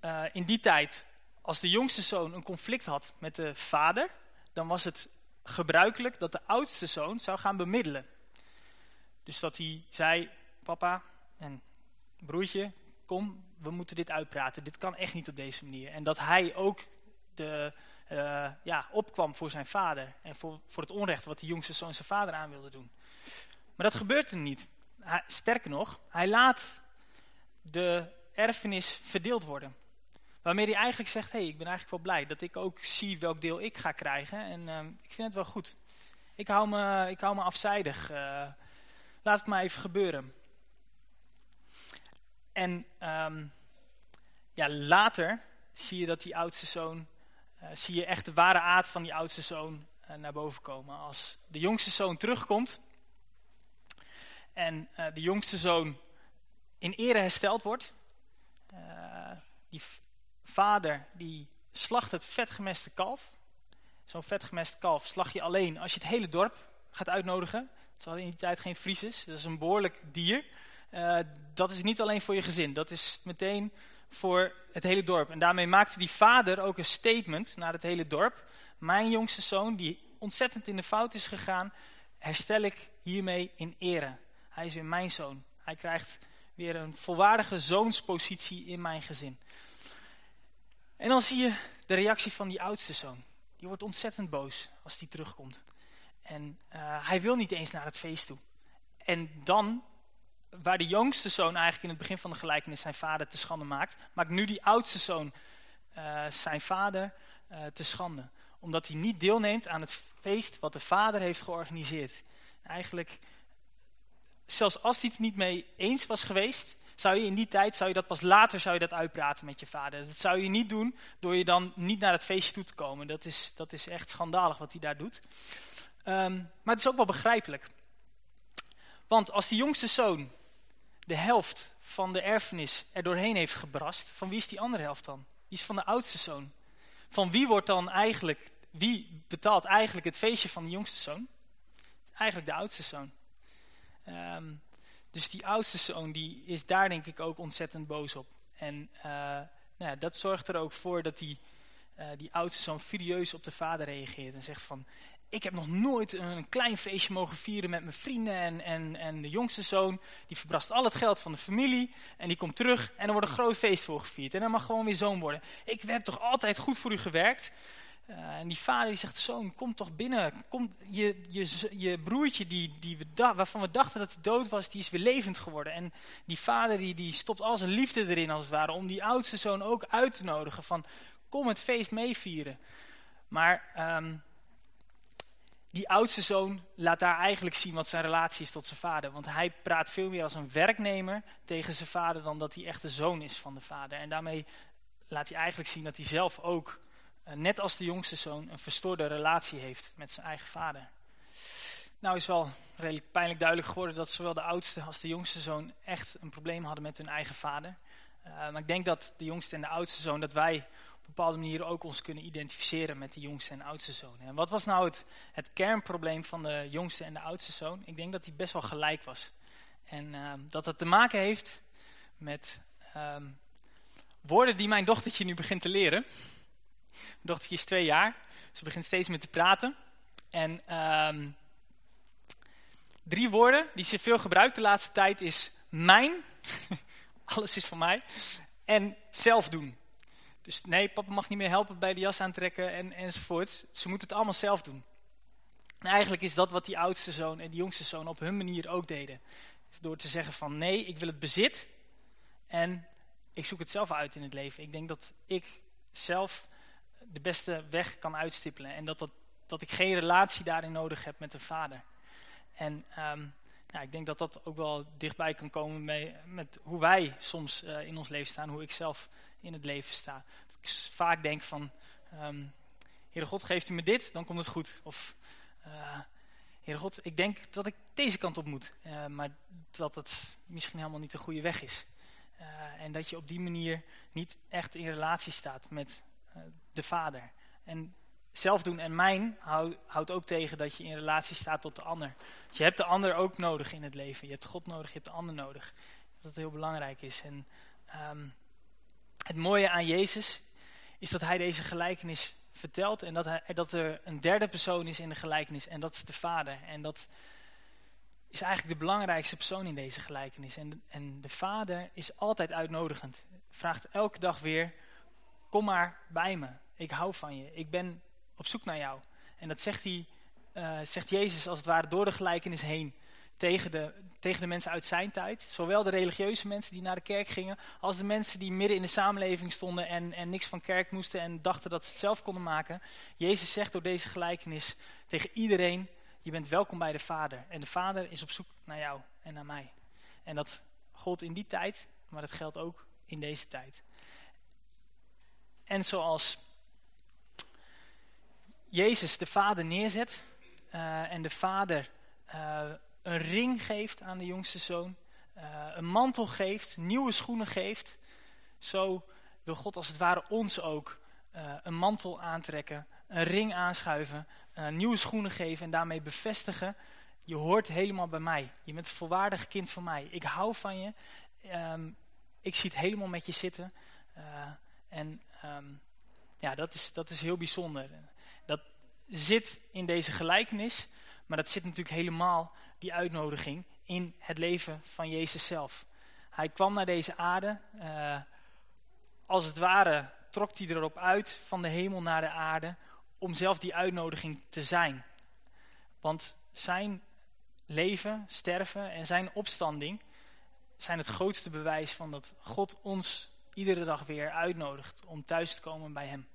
uh, in die tijd, als de jongste zoon een conflict had met de vader, dan was het gebruikelijk dat de oudste zoon zou gaan bemiddelen. Dus dat hij zei, papa en broertje, kom, we moeten dit uitpraten. Dit kan echt niet op deze manier. En dat hij ook de, uh, ja, opkwam voor zijn vader. En voor, voor het onrecht wat de jongste zoon zijn vader aan wilde doen. Maar dat gebeurt er niet. Hij, sterker nog, hij laat de erfenis verdeeld worden. Waarmee hij eigenlijk zegt, hé, hey, ik ben eigenlijk wel blij dat ik ook zie welk deel ik ga krijgen. En uh, ik vind het wel goed. Ik hou me, ik hou me afzijdig. Uh, laat het maar even gebeuren. En um, ja, later zie je dat die oudste zoon, uh, zie je echt de ware aard van die oudste zoon uh, naar boven komen. Als de jongste zoon terugkomt en de jongste zoon in ere hersteld wordt, die vader die slacht het vetgemeste kalf. Zo'n vetgemest kalf slag je alleen als je het hele dorp gaat uitnodigen. Het zal in die tijd geen Frises, dat is een behoorlijk dier. Uh, dat is niet alleen voor je gezin, dat is meteen voor het hele dorp. En daarmee maakte die vader ook een statement naar het hele dorp. Mijn jongste zoon, die ontzettend in de fout is gegaan, herstel ik hiermee in ere. Hij is weer mijn zoon. Hij krijgt weer een volwaardige zoonspositie in mijn gezin. En dan zie je de reactie van die oudste zoon. Die wordt ontzettend boos als die terugkomt. En uh, hij wil niet eens naar het feest toe. En dan waar de jongste zoon eigenlijk in het begin van de gelijkenis zijn vader te schande maakt, maakt nu die oudste zoon uh, zijn vader uh, te schande. Omdat hij niet deelneemt aan het feest wat de vader heeft georganiseerd. Eigenlijk, zelfs als hij het niet mee eens was geweest, zou je in die tijd, zou je dat pas later zou je dat uitpraten met je vader. Dat zou je niet doen door je dan niet naar het feestje toe te komen. Dat is, dat is echt schandalig wat hij daar doet. Um, maar het is ook wel begrijpelijk. Want als die jongste zoon de helft van de erfenis er doorheen heeft gebrast, van wie is die andere helft dan? Die is van de oudste zoon. Van wie wordt dan eigenlijk, wie betaalt eigenlijk het feestje van de jongste zoon? Eigenlijk de oudste zoon. Um, dus die oudste zoon die is daar denk ik ook ontzettend boos op. En uh, nou ja, dat zorgt er ook voor dat die, uh, die oudste zoon furieus op de vader reageert. En zegt van, ik heb nog nooit een klein feestje mogen vieren met mijn vrienden en, en, en de jongste zoon. Die verbrast al het geld van de familie en die komt terug en er wordt een groot feest voor gevierd. En hij mag gewoon weer zoon worden. Ik heb toch altijd goed voor u gewerkt. Uh, en die vader die zegt, zoon, kom toch binnen. Kom, je, je, je broertje die, die we waarvan we dachten dat hij dood was, die is weer levend geworden. En die vader die, die stopt al zijn liefde erin als het ware, om die oudste zoon ook uit te nodigen van, kom het feest meevieren. Maar... Um, die oudste zoon laat daar eigenlijk zien wat zijn relatie is tot zijn vader. Want hij praat veel meer als een werknemer tegen zijn vader dan dat hij echt de zoon is van de vader. En daarmee laat hij eigenlijk zien dat hij zelf ook, eh, net als de jongste zoon, een verstoorde relatie heeft met zijn eigen vader. Nou is wel redelijk pijnlijk duidelijk geworden dat zowel de oudste als de jongste zoon echt een probleem hadden met hun eigen vader. Uh, maar ik denk dat de jongste en de oudste zoon, dat wij op bepaalde manier ook ons kunnen identificeren met de jongste en oudste zoon. En wat was nou het, het kernprobleem van de jongste en de oudste zoon? Ik denk dat hij best wel gelijk was. En uh, dat dat te maken heeft met uh, woorden die mijn dochtertje nu begint te leren. Mijn dochtertje is twee jaar, ze begint steeds meer te praten. En ehm, drie woorden die ze veel gebruikt de laatste tijd is mijn, alles is van mij, en zelf doen. Dus nee, papa mag niet meer helpen bij de jas aantrekken en, enzovoorts. Ze moet het allemaal zelf doen. En eigenlijk is dat wat die oudste zoon en die jongste zoon op hun manier ook deden. Door te zeggen van nee, ik wil het bezit en ik zoek het zelf uit in het leven. Ik denk dat ik zelf de beste weg kan uitstippelen. En dat, dat, dat ik geen relatie daarin nodig heb met een vader. En um, nou, ik denk dat dat ook wel dichtbij kan komen mee, met hoe wij soms uh, in ons leven staan. Hoe ik zelf in het leven sta. Ik vaak denk van, um, Heere God, geeft u me dit, dan komt het goed. Of, uh, Heere God, ik denk dat ik deze kant op moet. Uh, maar dat het misschien helemaal niet de goede weg is. En dat je op die manier niet echt in relatie staat met de vader. En zelf doen en mijn houd, houdt ook tegen dat je in relatie staat tot de ander. Je hebt de ander ook nodig in het leven. Je hebt God nodig, je hebt de ander nodig. Dat heel belangrijk is. En um, het mooie aan Jezus is dat hij deze gelijkenis vertelt. En dat, hij, dat er een derde persoon is in de gelijkenis. En dat is de vader. En dat is eigenlijk de belangrijkste persoon in deze gelijkenis. En, en de vader is altijd uitnodigend. Vraagt elke dag weer, kom maar bij me. Ik hou van je. Ik ben op zoek naar jou. En dat zegt, hij, uh, zegt Jezus als het ware door de gelijkenis heen tegen de, tegen de mensen uit zijn tijd. Zowel de religieuze mensen die naar de kerk gingen, als de mensen die midden in de samenleving stonden en, en niks van kerk moesten en dachten dat ze het zelf konden maken. Jezus zegt door deze gelijkenis tegen iedereen, je bent welkom bij de Vader. En de Vader is op zoek naar jou en naar mij. En dat gold in die tijd, maar dat geldt ook in deze tijd. En zoals Jezus de Vader neerzet uh, en de Vader uh, een ring geeft aan de jongste zoon, uh, een mantel geeft, nieuwe schoenen geeft, zo wil God als het ware ons ook een mantel aantrekken, een ring aanschuiven, nieuwe schoenen geven en daarmee bevestigen, je hoort helemaal bij mij. Je bent een volwaardig kind van mij. Ik hou van je. Um, ik zie het helemaal met je zitten. en um, ja, dat is, dat is heel bijzonder zit in deze gelijkenis, maar dat zit natuurlijk helemaal, die uitnodiging, in het leven van Jezus zelf. Hij kwam naar deze aarde, uh, als het ware trok hij erop uit van de hemel naar de aarde, om zelf die uitnodiging te zijn. Want zijn leven, sterven en zijn opstanding zijn het grootste bewijs van dat God ons iedere dag weer uitnodigt om thuis te komen bij hem.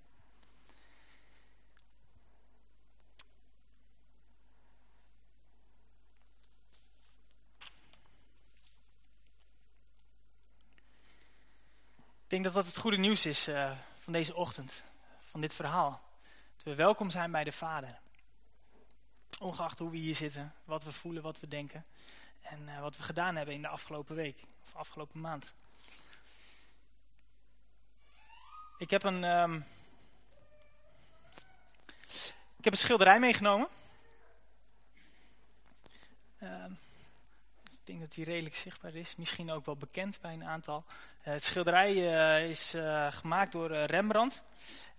Denk dat dat het goede nieuws is uh, van deze ochtend, van dit verhaal. Dat we welkom zijn bij de Vader. Ongeacht hoe we hier zitten, wat we voelen, wat we denken. En uh, wat we gedaan hebben in de afgelopen week, of afgelopen maand. Ik heb een, um, ik heb een schilderij meegenomen. Uh, ik denk dat die redelijk zichtbaar is. Misschien ook wel bekend bij een aantal. Uh, het schilderij uh, is uh, gemaakt door Rembrandt.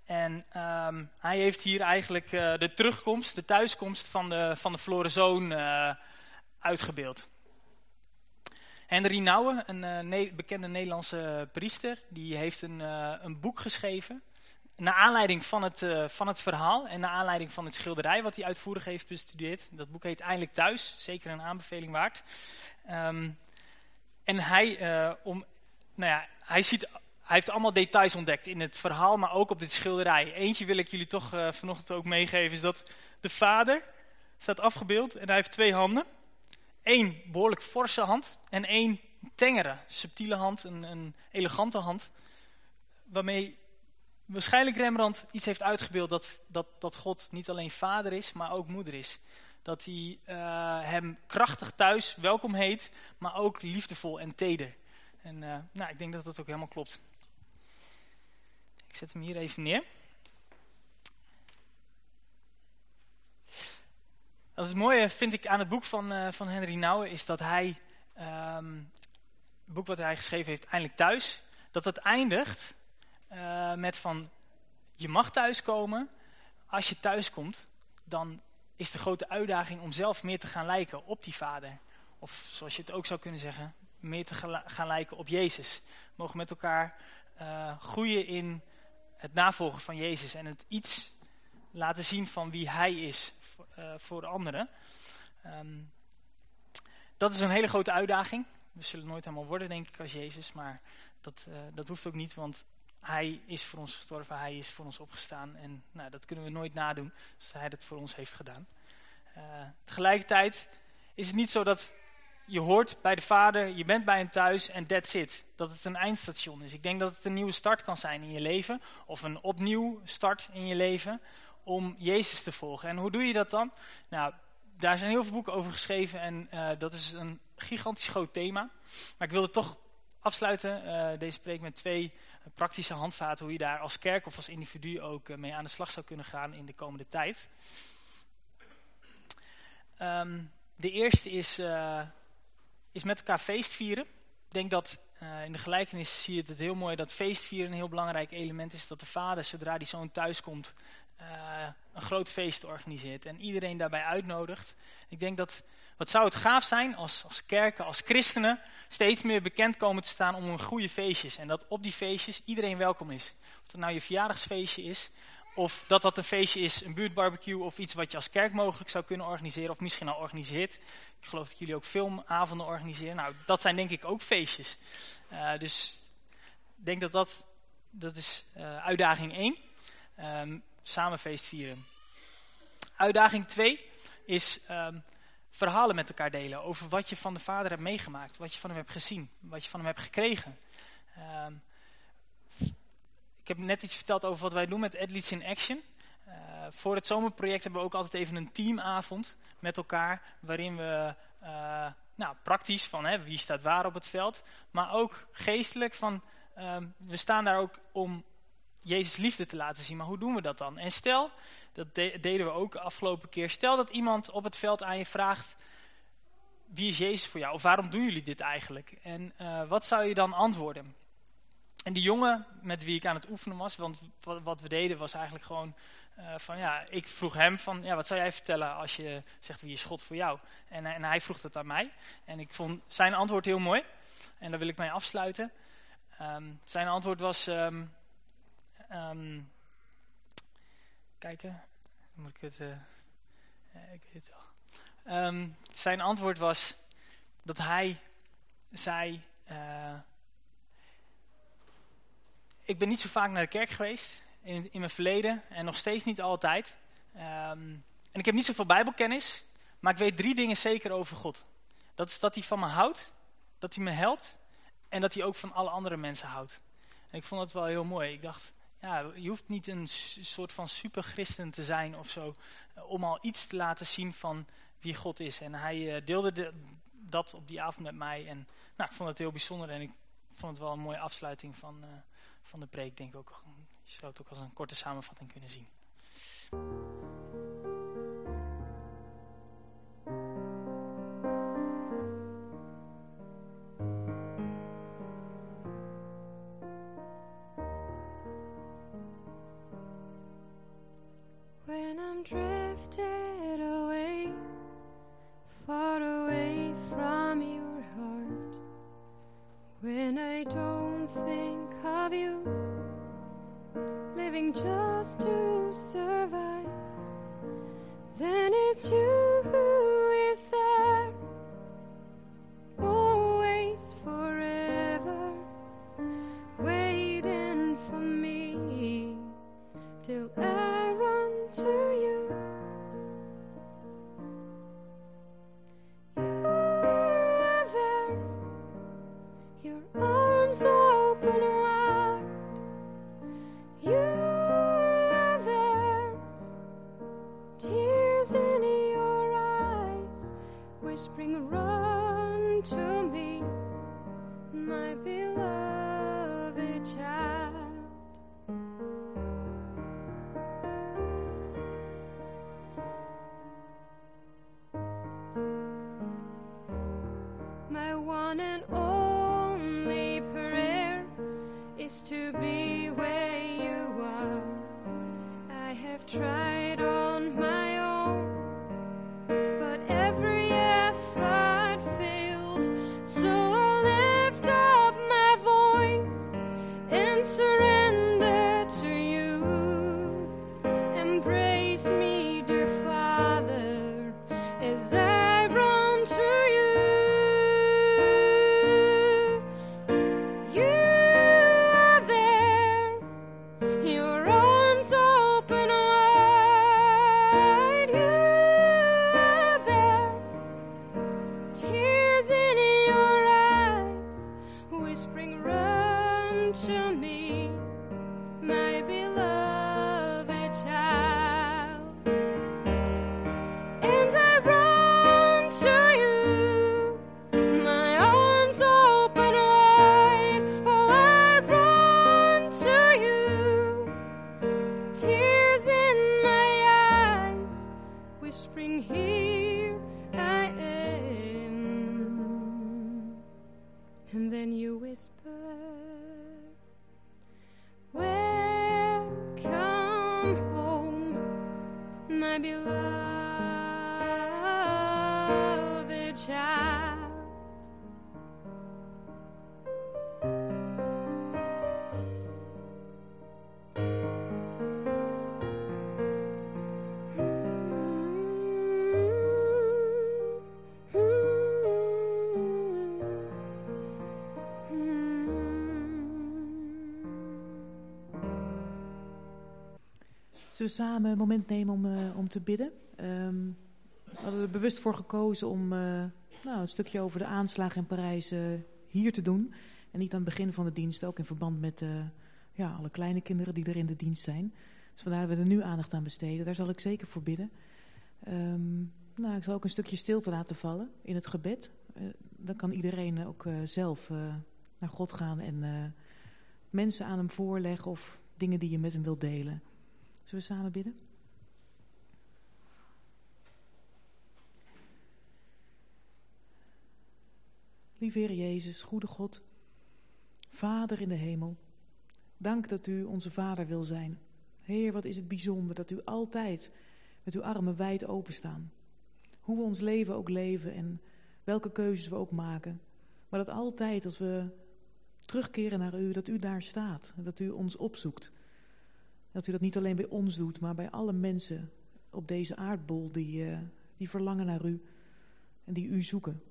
En um, hij heeft hier eigenlijk de terugkomst, de thuiskomst van de, van de verloren uitgebeeld. Henry Nouwen, een bekende Nederlandse priester, die heeft een, een boek geschreven naar aanleiding van het, uh, van het verhaal en naar aanleiding van het schilderij wat hij uitvoerig heeft bestudeerd. Dat boek heet Eindelijk Thuis, zeker een aanbeveling waard. Um, en hij, uh, om, nou ja, hij, ziet, hij heeft allemaal details ontdekt in het verhaal, maar ook op dit schilderij. Eentje wil ik jullie toch uh, vanochtend ook meegeven, is dat de vader staat afgebeeld en hij heeft twee handen. Eén behoorlijk forse hand en één tengere, subtiele hand, een, een elegante hand. Waarmee waarschijnlijk Rembrandt iets heeft uitgebeeld dat, dat, dat God niet alleen vader is, maar ook moeder is. Dat hij uh, hem krachtig thuis welkom heet, maar ook liefdevol en teder. En uh, nou, ik denk dat dat ook helemaal klopt. Ik zet hem hier even neer. Dat het mooie vind ik aan het boek van, uh, van Henry Nouwen is dat hij, um, het boek wat hij geschreven heeft, Eindelijk Thuis, dat het eindigt uh, met van, je mag thuiskomen, als je thuiskomt, dan is de grote uitdaging om zelf meer te gaan lijken op die vader. Of zoals je het ook zou kunnen zeggen, meer te gaan lijken op Jezus. We mogen met elkaar uh, groeien in het navolgen van Jezus en het iets laten zien van wie hij is uh, voor anderen. Um, dat is een hele grote uitdaging. We zullen nooit helemaal worden, denk ik, als Jezus. Maar dat, dat hoeft ook niet, want hij is voor ons gestorven, hij is voor ons opgestaan. En nou, dat kunnen we nooit nadoen, zoals hij dat voor ons heeft gedaan. Uh, tegelijkertijd is het niet zo dat je hoort bij de vader, je bent bij hem thuis en that's it. Dat het een eindstation is. Ik denk dat het een nieuwe start kan zijn in je leven. Of een opnieuw start in je leven om Jezus te volgen. En hoe doe je dat dan? Nou, daar zijn heel veel boeken over geschreven en uh, dat is een gigantisch groot thema. Maar ik wilde toch afsluiten, uh, deze preek, met twee praktische handvaten... hoe je daar als kerk of als individu ook uh, mee aan de slag zou kunnen gaan in de komende tijd. Um, de eerste is, is met elkaar feest vieren. Ik denk dat in de gelijkenis zie je het heel mooi dat feestvieren een heel belangrijk element is. Dat de vader, zodra die zoon thuiskomt, uh, een groot feest organiseert. En iedereen daarbij uitnodigt. Ik denk dat, wat zou het gaaf zijn als, als kerken, als christenen, steeds meer bekend komen te staan om hun goede feestjes. En dat op die feestjes iedereen welkom is. Of het nou je verjaardagsfeestje is, of dat dat een feestje is, een buurtbarbecue of iets wat je als kerk mogelijk zou kunnen organiseren. Of misschien al organiseert. Ik geloof dat jullie ook filmavonden organiseren. Nou, dat zijn denk ik ook feestjes. Uh, dus ik denk dat dat, dat is uh, uitdaging 1. Um, samen feest vieren. Uitdaging 2 is um, verhalen met elkaar delen over wat je van de vader hebt meegemaakt. Wat je van hem hebt gezien. Wat je van hem hebt gekregen. Um, ik heb net iets verteld over wat wij doen met Athletes in Action. Uh, voor het zomerproject hebben we ook altijd even een teamavond met elkaar. Waarin we uh, nou, praktisch van hè, wie staat waar op het veld. Maar ook geestelijk van uh, we staan daar ook om Jezus liefde te laten zien. Maar hoe doen we dat dan? En stel, dat de deden we ook de afgelopen keer. Stel dat iemand op het veld aan je vraagt wie is Jezus voor jou? Of waarom doen jullie dit eigenlijk? En uh, wat zou je dan antwoorden? En die jongen met wie ik aan het oefenen was, want wat we deden was eigenlijk gewoon uh, van ja, ik vroeg hem van ja, wat zou jij vertellen als je zegt wie is God voor jou? En, en hij vroeg dat aan mij en ik vond zijn antwoord heel mooi en daar wil ik mee afsluiten. Um, zijn antwoord was, um, um, kijken, moet ik het, uh, ik weet het wel. zijn antwoord was dat hij zei... Uh, ik ben niet zo vaak naar de kerk geweest in, in mijn verleden en nog steeds niet altijd. Um, en ik heb niet zoveel bijbelkennis, maar ik weet drie dingen zeker over God. Dat is dat hij van me houdt, dat hij me helpt en dat hij ook van alle andere mensen houdt. En ik vond dat wel heel mooi. Ik dacht, ja, je hoeft niet een soort van superchristen te zijn of zo, uh, om al iets te laten zien van wie God is. En hij uh, deelde de, dat op die avond met mij en nou, ik vond het heel bijzonder en ik vond het wel een mooie afsluiting van... Uh, van de preek denk ik ook, je zou het ook als een korte samenvatting kunnen zien. Drifted away, far away from your heart, when I don't think of you, living just to survive, then it's you we samen een moment nemen om, eh, om te bidden? Ehm, we hadden er bewust voor gekozen om eh, nou, een stukje over de aanslagen in Parijs eh, hier te doen. En niet aan het begin van de dienst, ook in verband met ja, alle kleine kinderen die er in de dienst zijn. Dus vandaar dat we er nu aandacht aan besteden. Daar zal ik zeker voor bidden. Ehm, nou, ik zal ook een stukje stilte laten vallen in het gebed. Dan kan iedereen ook zelf naar God gaan en mensen aan hem voorleggen of dingen die je met hem wilt delen. Zullen we samen bidden? Lieve Heer Jezus, goede God, Vader in de hemel, dank dat u onze Vader wil zijn. Heer, wat is het bijzonder dat u altijd met uw armen wijd openstaan. Hoe we ons leven ook leven en welke keuzes we ook maken. Maar dat altijd als we terugkeren naar u, dat u daar staat. Dat u ons opzoekt. Dat u dat niet alleen bij ons doet, maar bij alle mensen op deze aardbol die, eh, die verlangen naar u en die u zoeken.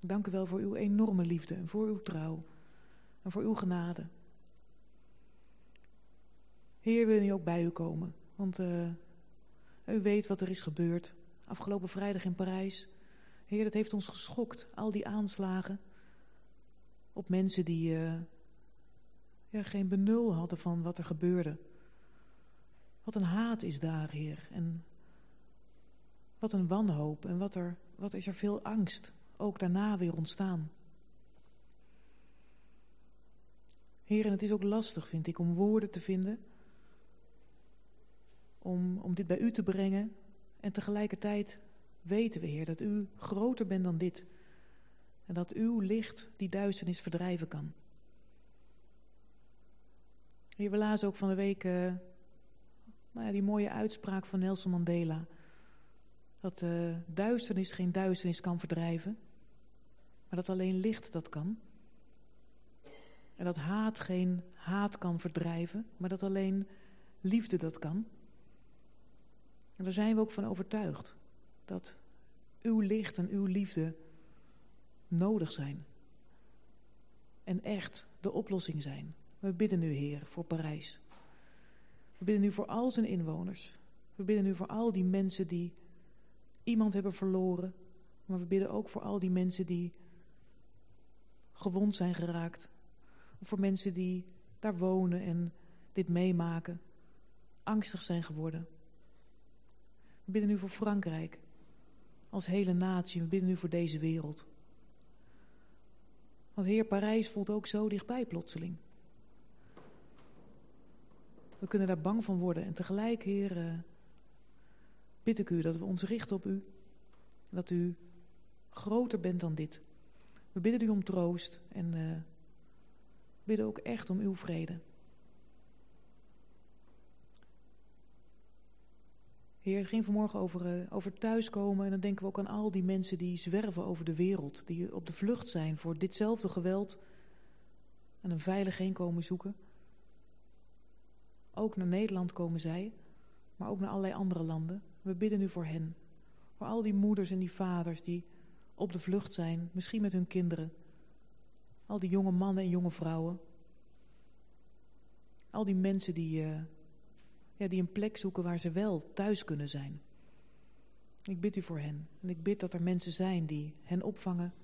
Dank u wel voor uw enorme liefde en voor uw trouw en voor uw genade. Heer, wil nu ook bij u komen, want eh, u weet wat er is gebeurd afgelopen vrijdag in Parijs. Heer, dat heeft ons geschokt, al die aanslagen op mensen die eh, ja, geen benul hadden van wat er gebeurde. Wat een haat is daar, Heer. En wat een wanhoop. En wat, er, wat is er veel angst. Ook daarna weer ontstaan. Heer, en het is ook lastig, vind ik, om woorden te vinden. Om, om dit bij u te brengen. En tegelijkertijd weten we, Heer, dat u groter bent dan dit. En dat uw licht die duisternis verdrijven kan. Heer, we lazen ook van de week uh, nou ja, die mooie uitspraak van Nelson Mandela. Dat uh, duisternis geen duisternis kan verdrijven, maar dat alleen licht dat kan. En dat haat geen haat kan verdrijven, maar dat alleen liefde dat kan. En daar zijn we ook van overtuigd. Dat uw licht en uw liefde nodig zijn. En echt de oplossing zijn. We bidden nu, Heer, voor Parijs. We bidden nu voor al zijn inwoners. We bidden nu voor al die mensen die iemand hebben verloren. Maar we bidden ook voor al die mensen die gewond zijn geraakt. Of voor mensen die daar wonen en dit meemaken. Angstig zijn geworden. We bidden nu voor Frankrijk. als hele natie. We bidden nu voor deze wereld. Want Heer, Parijs voelt ook zo dichtbij plotseling. We kunnen daar bang van worden. En tegelijk, Heer, uh, bid ik u dat we ons richten op u. Dat u groter bent dan dit. We bidden u om troost en uh, bidden ook echt om uw vrede. Heer, het ging vanmorgen over, uh, over thuiskomen en dan denken we ook aan al die mensen die zwerven over de wereld. Die op de vlucht zijn voor ditzelfde geweld en een veilig heen komen zoeken. Ook naar Nederland komen zij, maar ook naar allerlei andere landen. We bidden nu voor hen. Voor al die moeders en die vaders die op de vlucht zijn, misschien met hun kinderen. Al die jonge mannen en jonge vrouwen. Al die mensen die, uh, ja, die een plek zoeken waar ze wel thuis kunnen zijn. Ik bid u voor hen. En ik bid dat er mensen zijn die hen opvangen.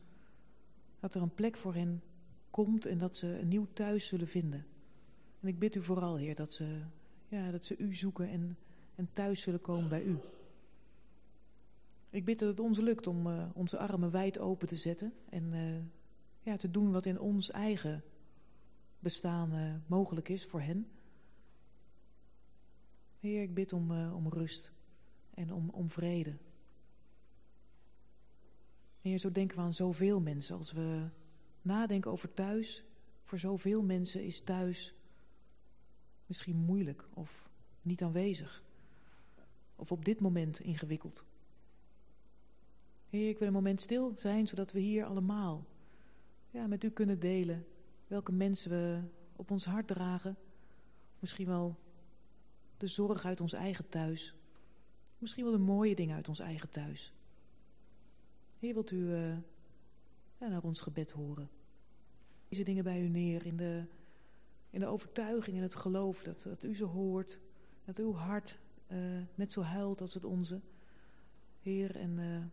Dat er een plek voor hen komt en dat ze een nieuw thuis zullen vinden. En ik bid u vooral, Heer, dat ze, ja, dat ze u zoeken en, en thuis zullen komen bij u. Ik bid dat het ons lukt om uh, onze armen wijd open te zetten en uh, ja, te doen wat in ons eigen bestaan uh, mogelijk is voor hen. Heer, ik bid om, om rust en om, om vrede. Heer, zo denken we aan zoveel mensen. Als we nadenken over thuis, voor zoveel mensen is thuis misschien moeilijk of niet aanwezig. Of op dit moment ingewikkeld. Heer, ik wil een moment stil zijn, zodat we hier allemaal ja, met u kunnen delen welke mensen we op ons hart dragen. Misschien wel de zorg uit ons eigen thuis. Misschien wel de mooie dingen uit ons eigen thuis. Heer, wilt u ja, naar ons gebed horen? Deze dingen bij u neer in de, in de overtuiging en het geloof dat, dat u ze hoort. Dat uw hart uh, net zo huilt als het onze. Heer, en uh,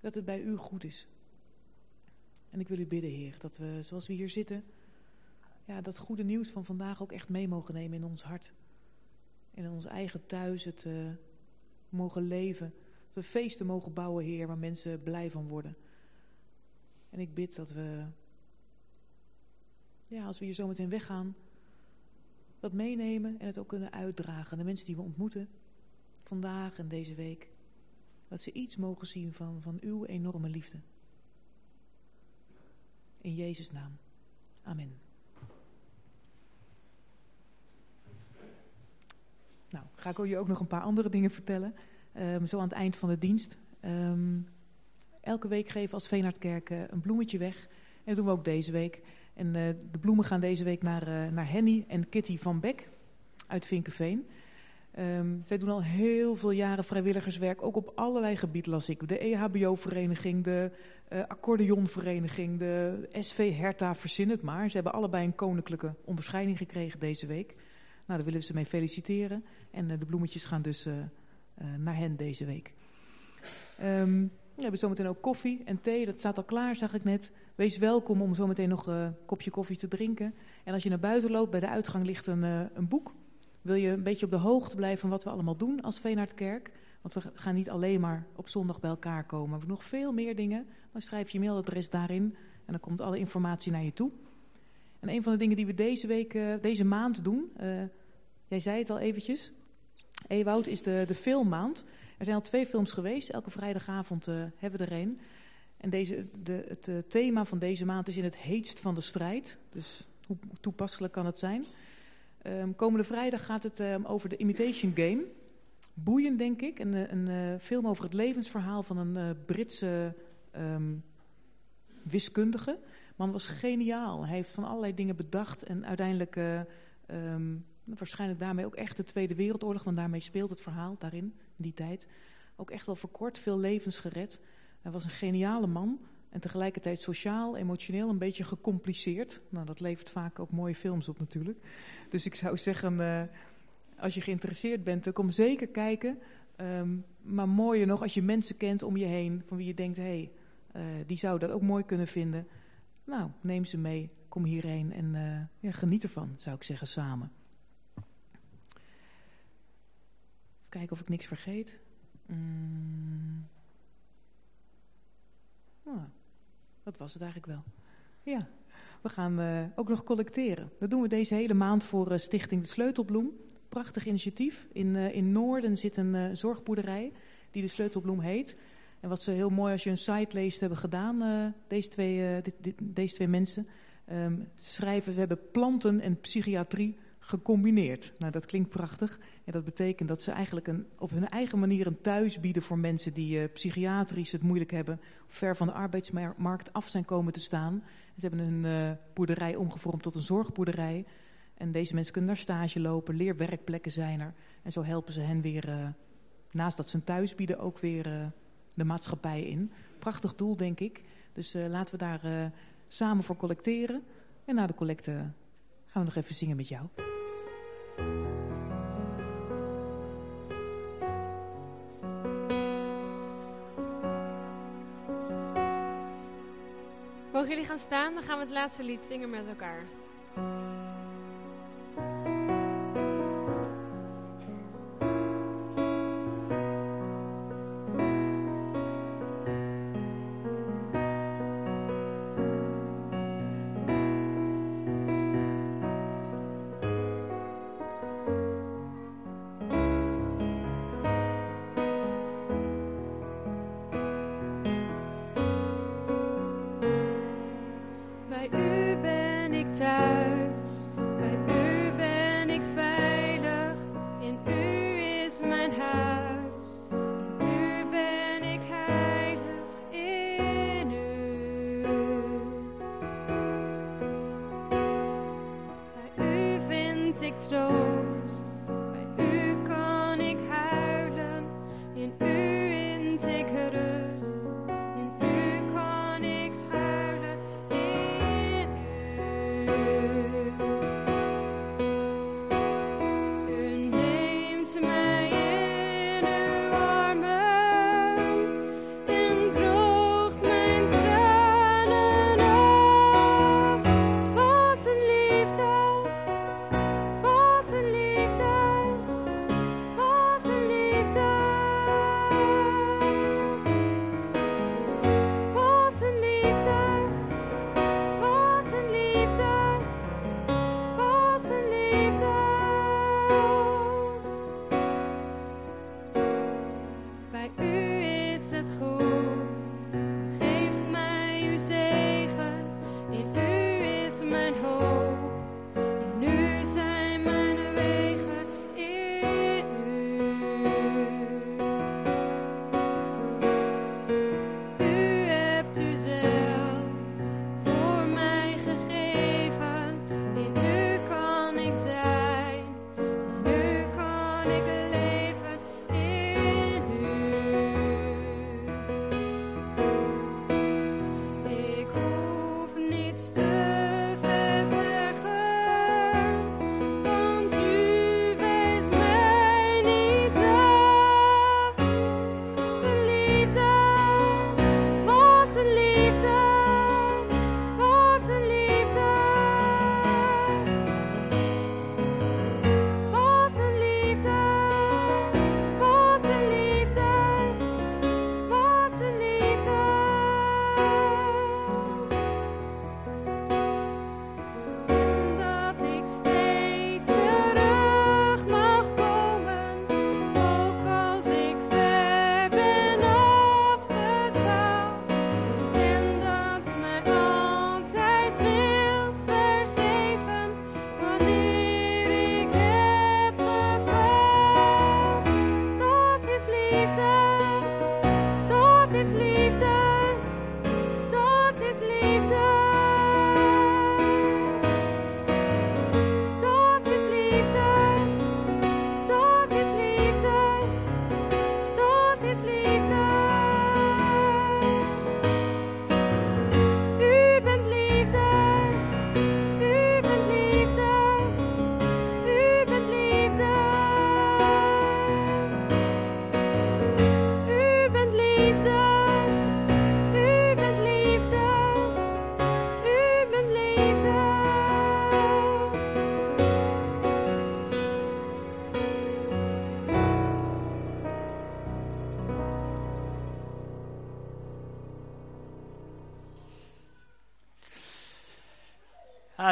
dat het bij u goed is. En ik wil u bidden, Heer, dat we zoals we hier zitten, ja, dat goede nieuws van vandaag ook echt mee mogen nemen in ons hart. En in ons eigen thuis het uh, mogen leven. Dat we feesten mogen bouwen, Heer, waar mensen blij van worden. En ik bid dat we, ja, als we hier zo meteen weggaan, dat meenemen en het ook kunnen uitdragen. De mensen die we ontmoeten, vandaag en deze week. Dat ze iets mogen zien van, van uw enorme liefde. In Jezus' naam. Amen. Nou, ga ik je ook nog een paar andere dingen vertellen. Um, zo aan het eind van de dienst. Um, elke week geven we als Veenhardkerk uh, een bloemetje weg. En dat doen we ook deze week. En uh, de bloemen gaan deze week naar, uh, naar Henny en Kitty van Beck uit Vinkenveen. Um, zij doen al heel veel jaren vrijwilligerswerk, ook op allerlei gebieden las ik. De EHBO-vereniging, de uh, accordeonvereniging, de SV Herta, verzin het maar. Ze hebben allebei een koninklijke onderscheiding gekregen deze week. Nou, daar willen we ze mee feliciteren. En de bloemetjes gaan dus naar hen deze week. Um, we hebben zometeen ook koffie en thee, dat staat al klaar, zag ik net. Wees welkom om zometeen nog een kopje koffie te drinken. En als je naar buiten loopt, bij de uitgang ligt een, een boek wil je een beetje op de hoogte blijven van wat we allemaal doen als Veenhardkerk. Want we gaan niet alleen maar op zondag bij elkaar komen. We hebben nog veel meer dingen. Dan schrijf je mailadres daarin en dan komt alle informatie naar je toe. En een van de dingen die we deze, week, uh, deze maand doen, jij zei het al eventjes. Ewoud is de, de filmmaand. Er zijn al twee films geweest. Elke vrijdagavond uh, hebben we er een. En deze, de, het thema van deze maand is in het heetst van de strijd. Dus hoe toepasselijk kan het zijn? Um, komende vrijdag gaat het um, over de Imitation Game. Boeiend, denk ik. Een, een, een film over het levensverhaal van een Britse um, wiskundige. Man was geniaal. Hij heeft van allerlei dingen bedacht en uiteindelijk waarschijnlijk daarmee ook echt de Tweede Wereldoorlog, want daarmee speelt het verhaal daarin, in die tijd, ook echt wel verkort, veel levens gered. Hij was een geniale man. En tegelijkertijd sociaal, emotioneel een beetje gecompliceerd. Nou, dat levert vaak ook mooie films op natuurlijk. Dus ik zou zeggen, uh, als je geïnteresseerd bent, kom zeker kijken. Um, maar mooier nog, als je mensen kent om je heen, van wie je denkt, hé, hey, uh, die zou dat ook mooi kunnen vinden. Nou, neem ze mee, kom hierheen en uh, ja, geniet ervan, zou ik zeggen, samen. kijken of ik niks vergeet. Mm. Oh, dat was het eigenlijk wel. Ja, we gaan eh, ook nog collecteren. Dat doen we deze hele maand voor eh, Stichting De Sleutelbloem. Prachtig initiatief. In, eh, in Noorden zit een zorgboerderij die De Sleutelbloem heet. En wat ze heel mooi als je een site leest hebben gedaan, deze, twee, dit, dit, deze twee mensen... Ehm, schrijven, we hebben planten en psychiatrie gecombineerd. Nou, dat klinkt prachtig. En dat betekent dat ze eigenlijk een, op hun eigen manier een thuis bieden voor mensen die uh, psychiatrisch het moeilijk hebben, ver van de arbeidsmarkt af zijn komen te staan. Ze hebben hun uh, boerderij omgevormd tot een zorgboerderij. En deze mensen kunnen naar stage lopen, leerwerkplekken zijn er. En zo helpen ze hen weer, uh, naast dat ze een thuis bieden, ook weer de maatschappij in. Prachtig doel, denk ik. Dus laten we daar samen voor collecteren. En na de collecte gaan we nog even zingen met jou. Mogen jullie gaan staan? Dan gaan we het laatste lied zingen met elkaar.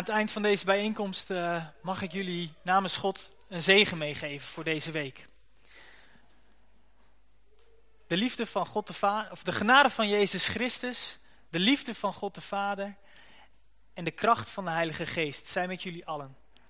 Het eind van deze bijeenkomst uh, mag ik jullie namens God een zegen meegeven voor deze week. De liefde van God de Vader, of de genade van Jezus Christus, de liefde van God de Vader en de kracht van de Heilige Geest zijn met jullie allen.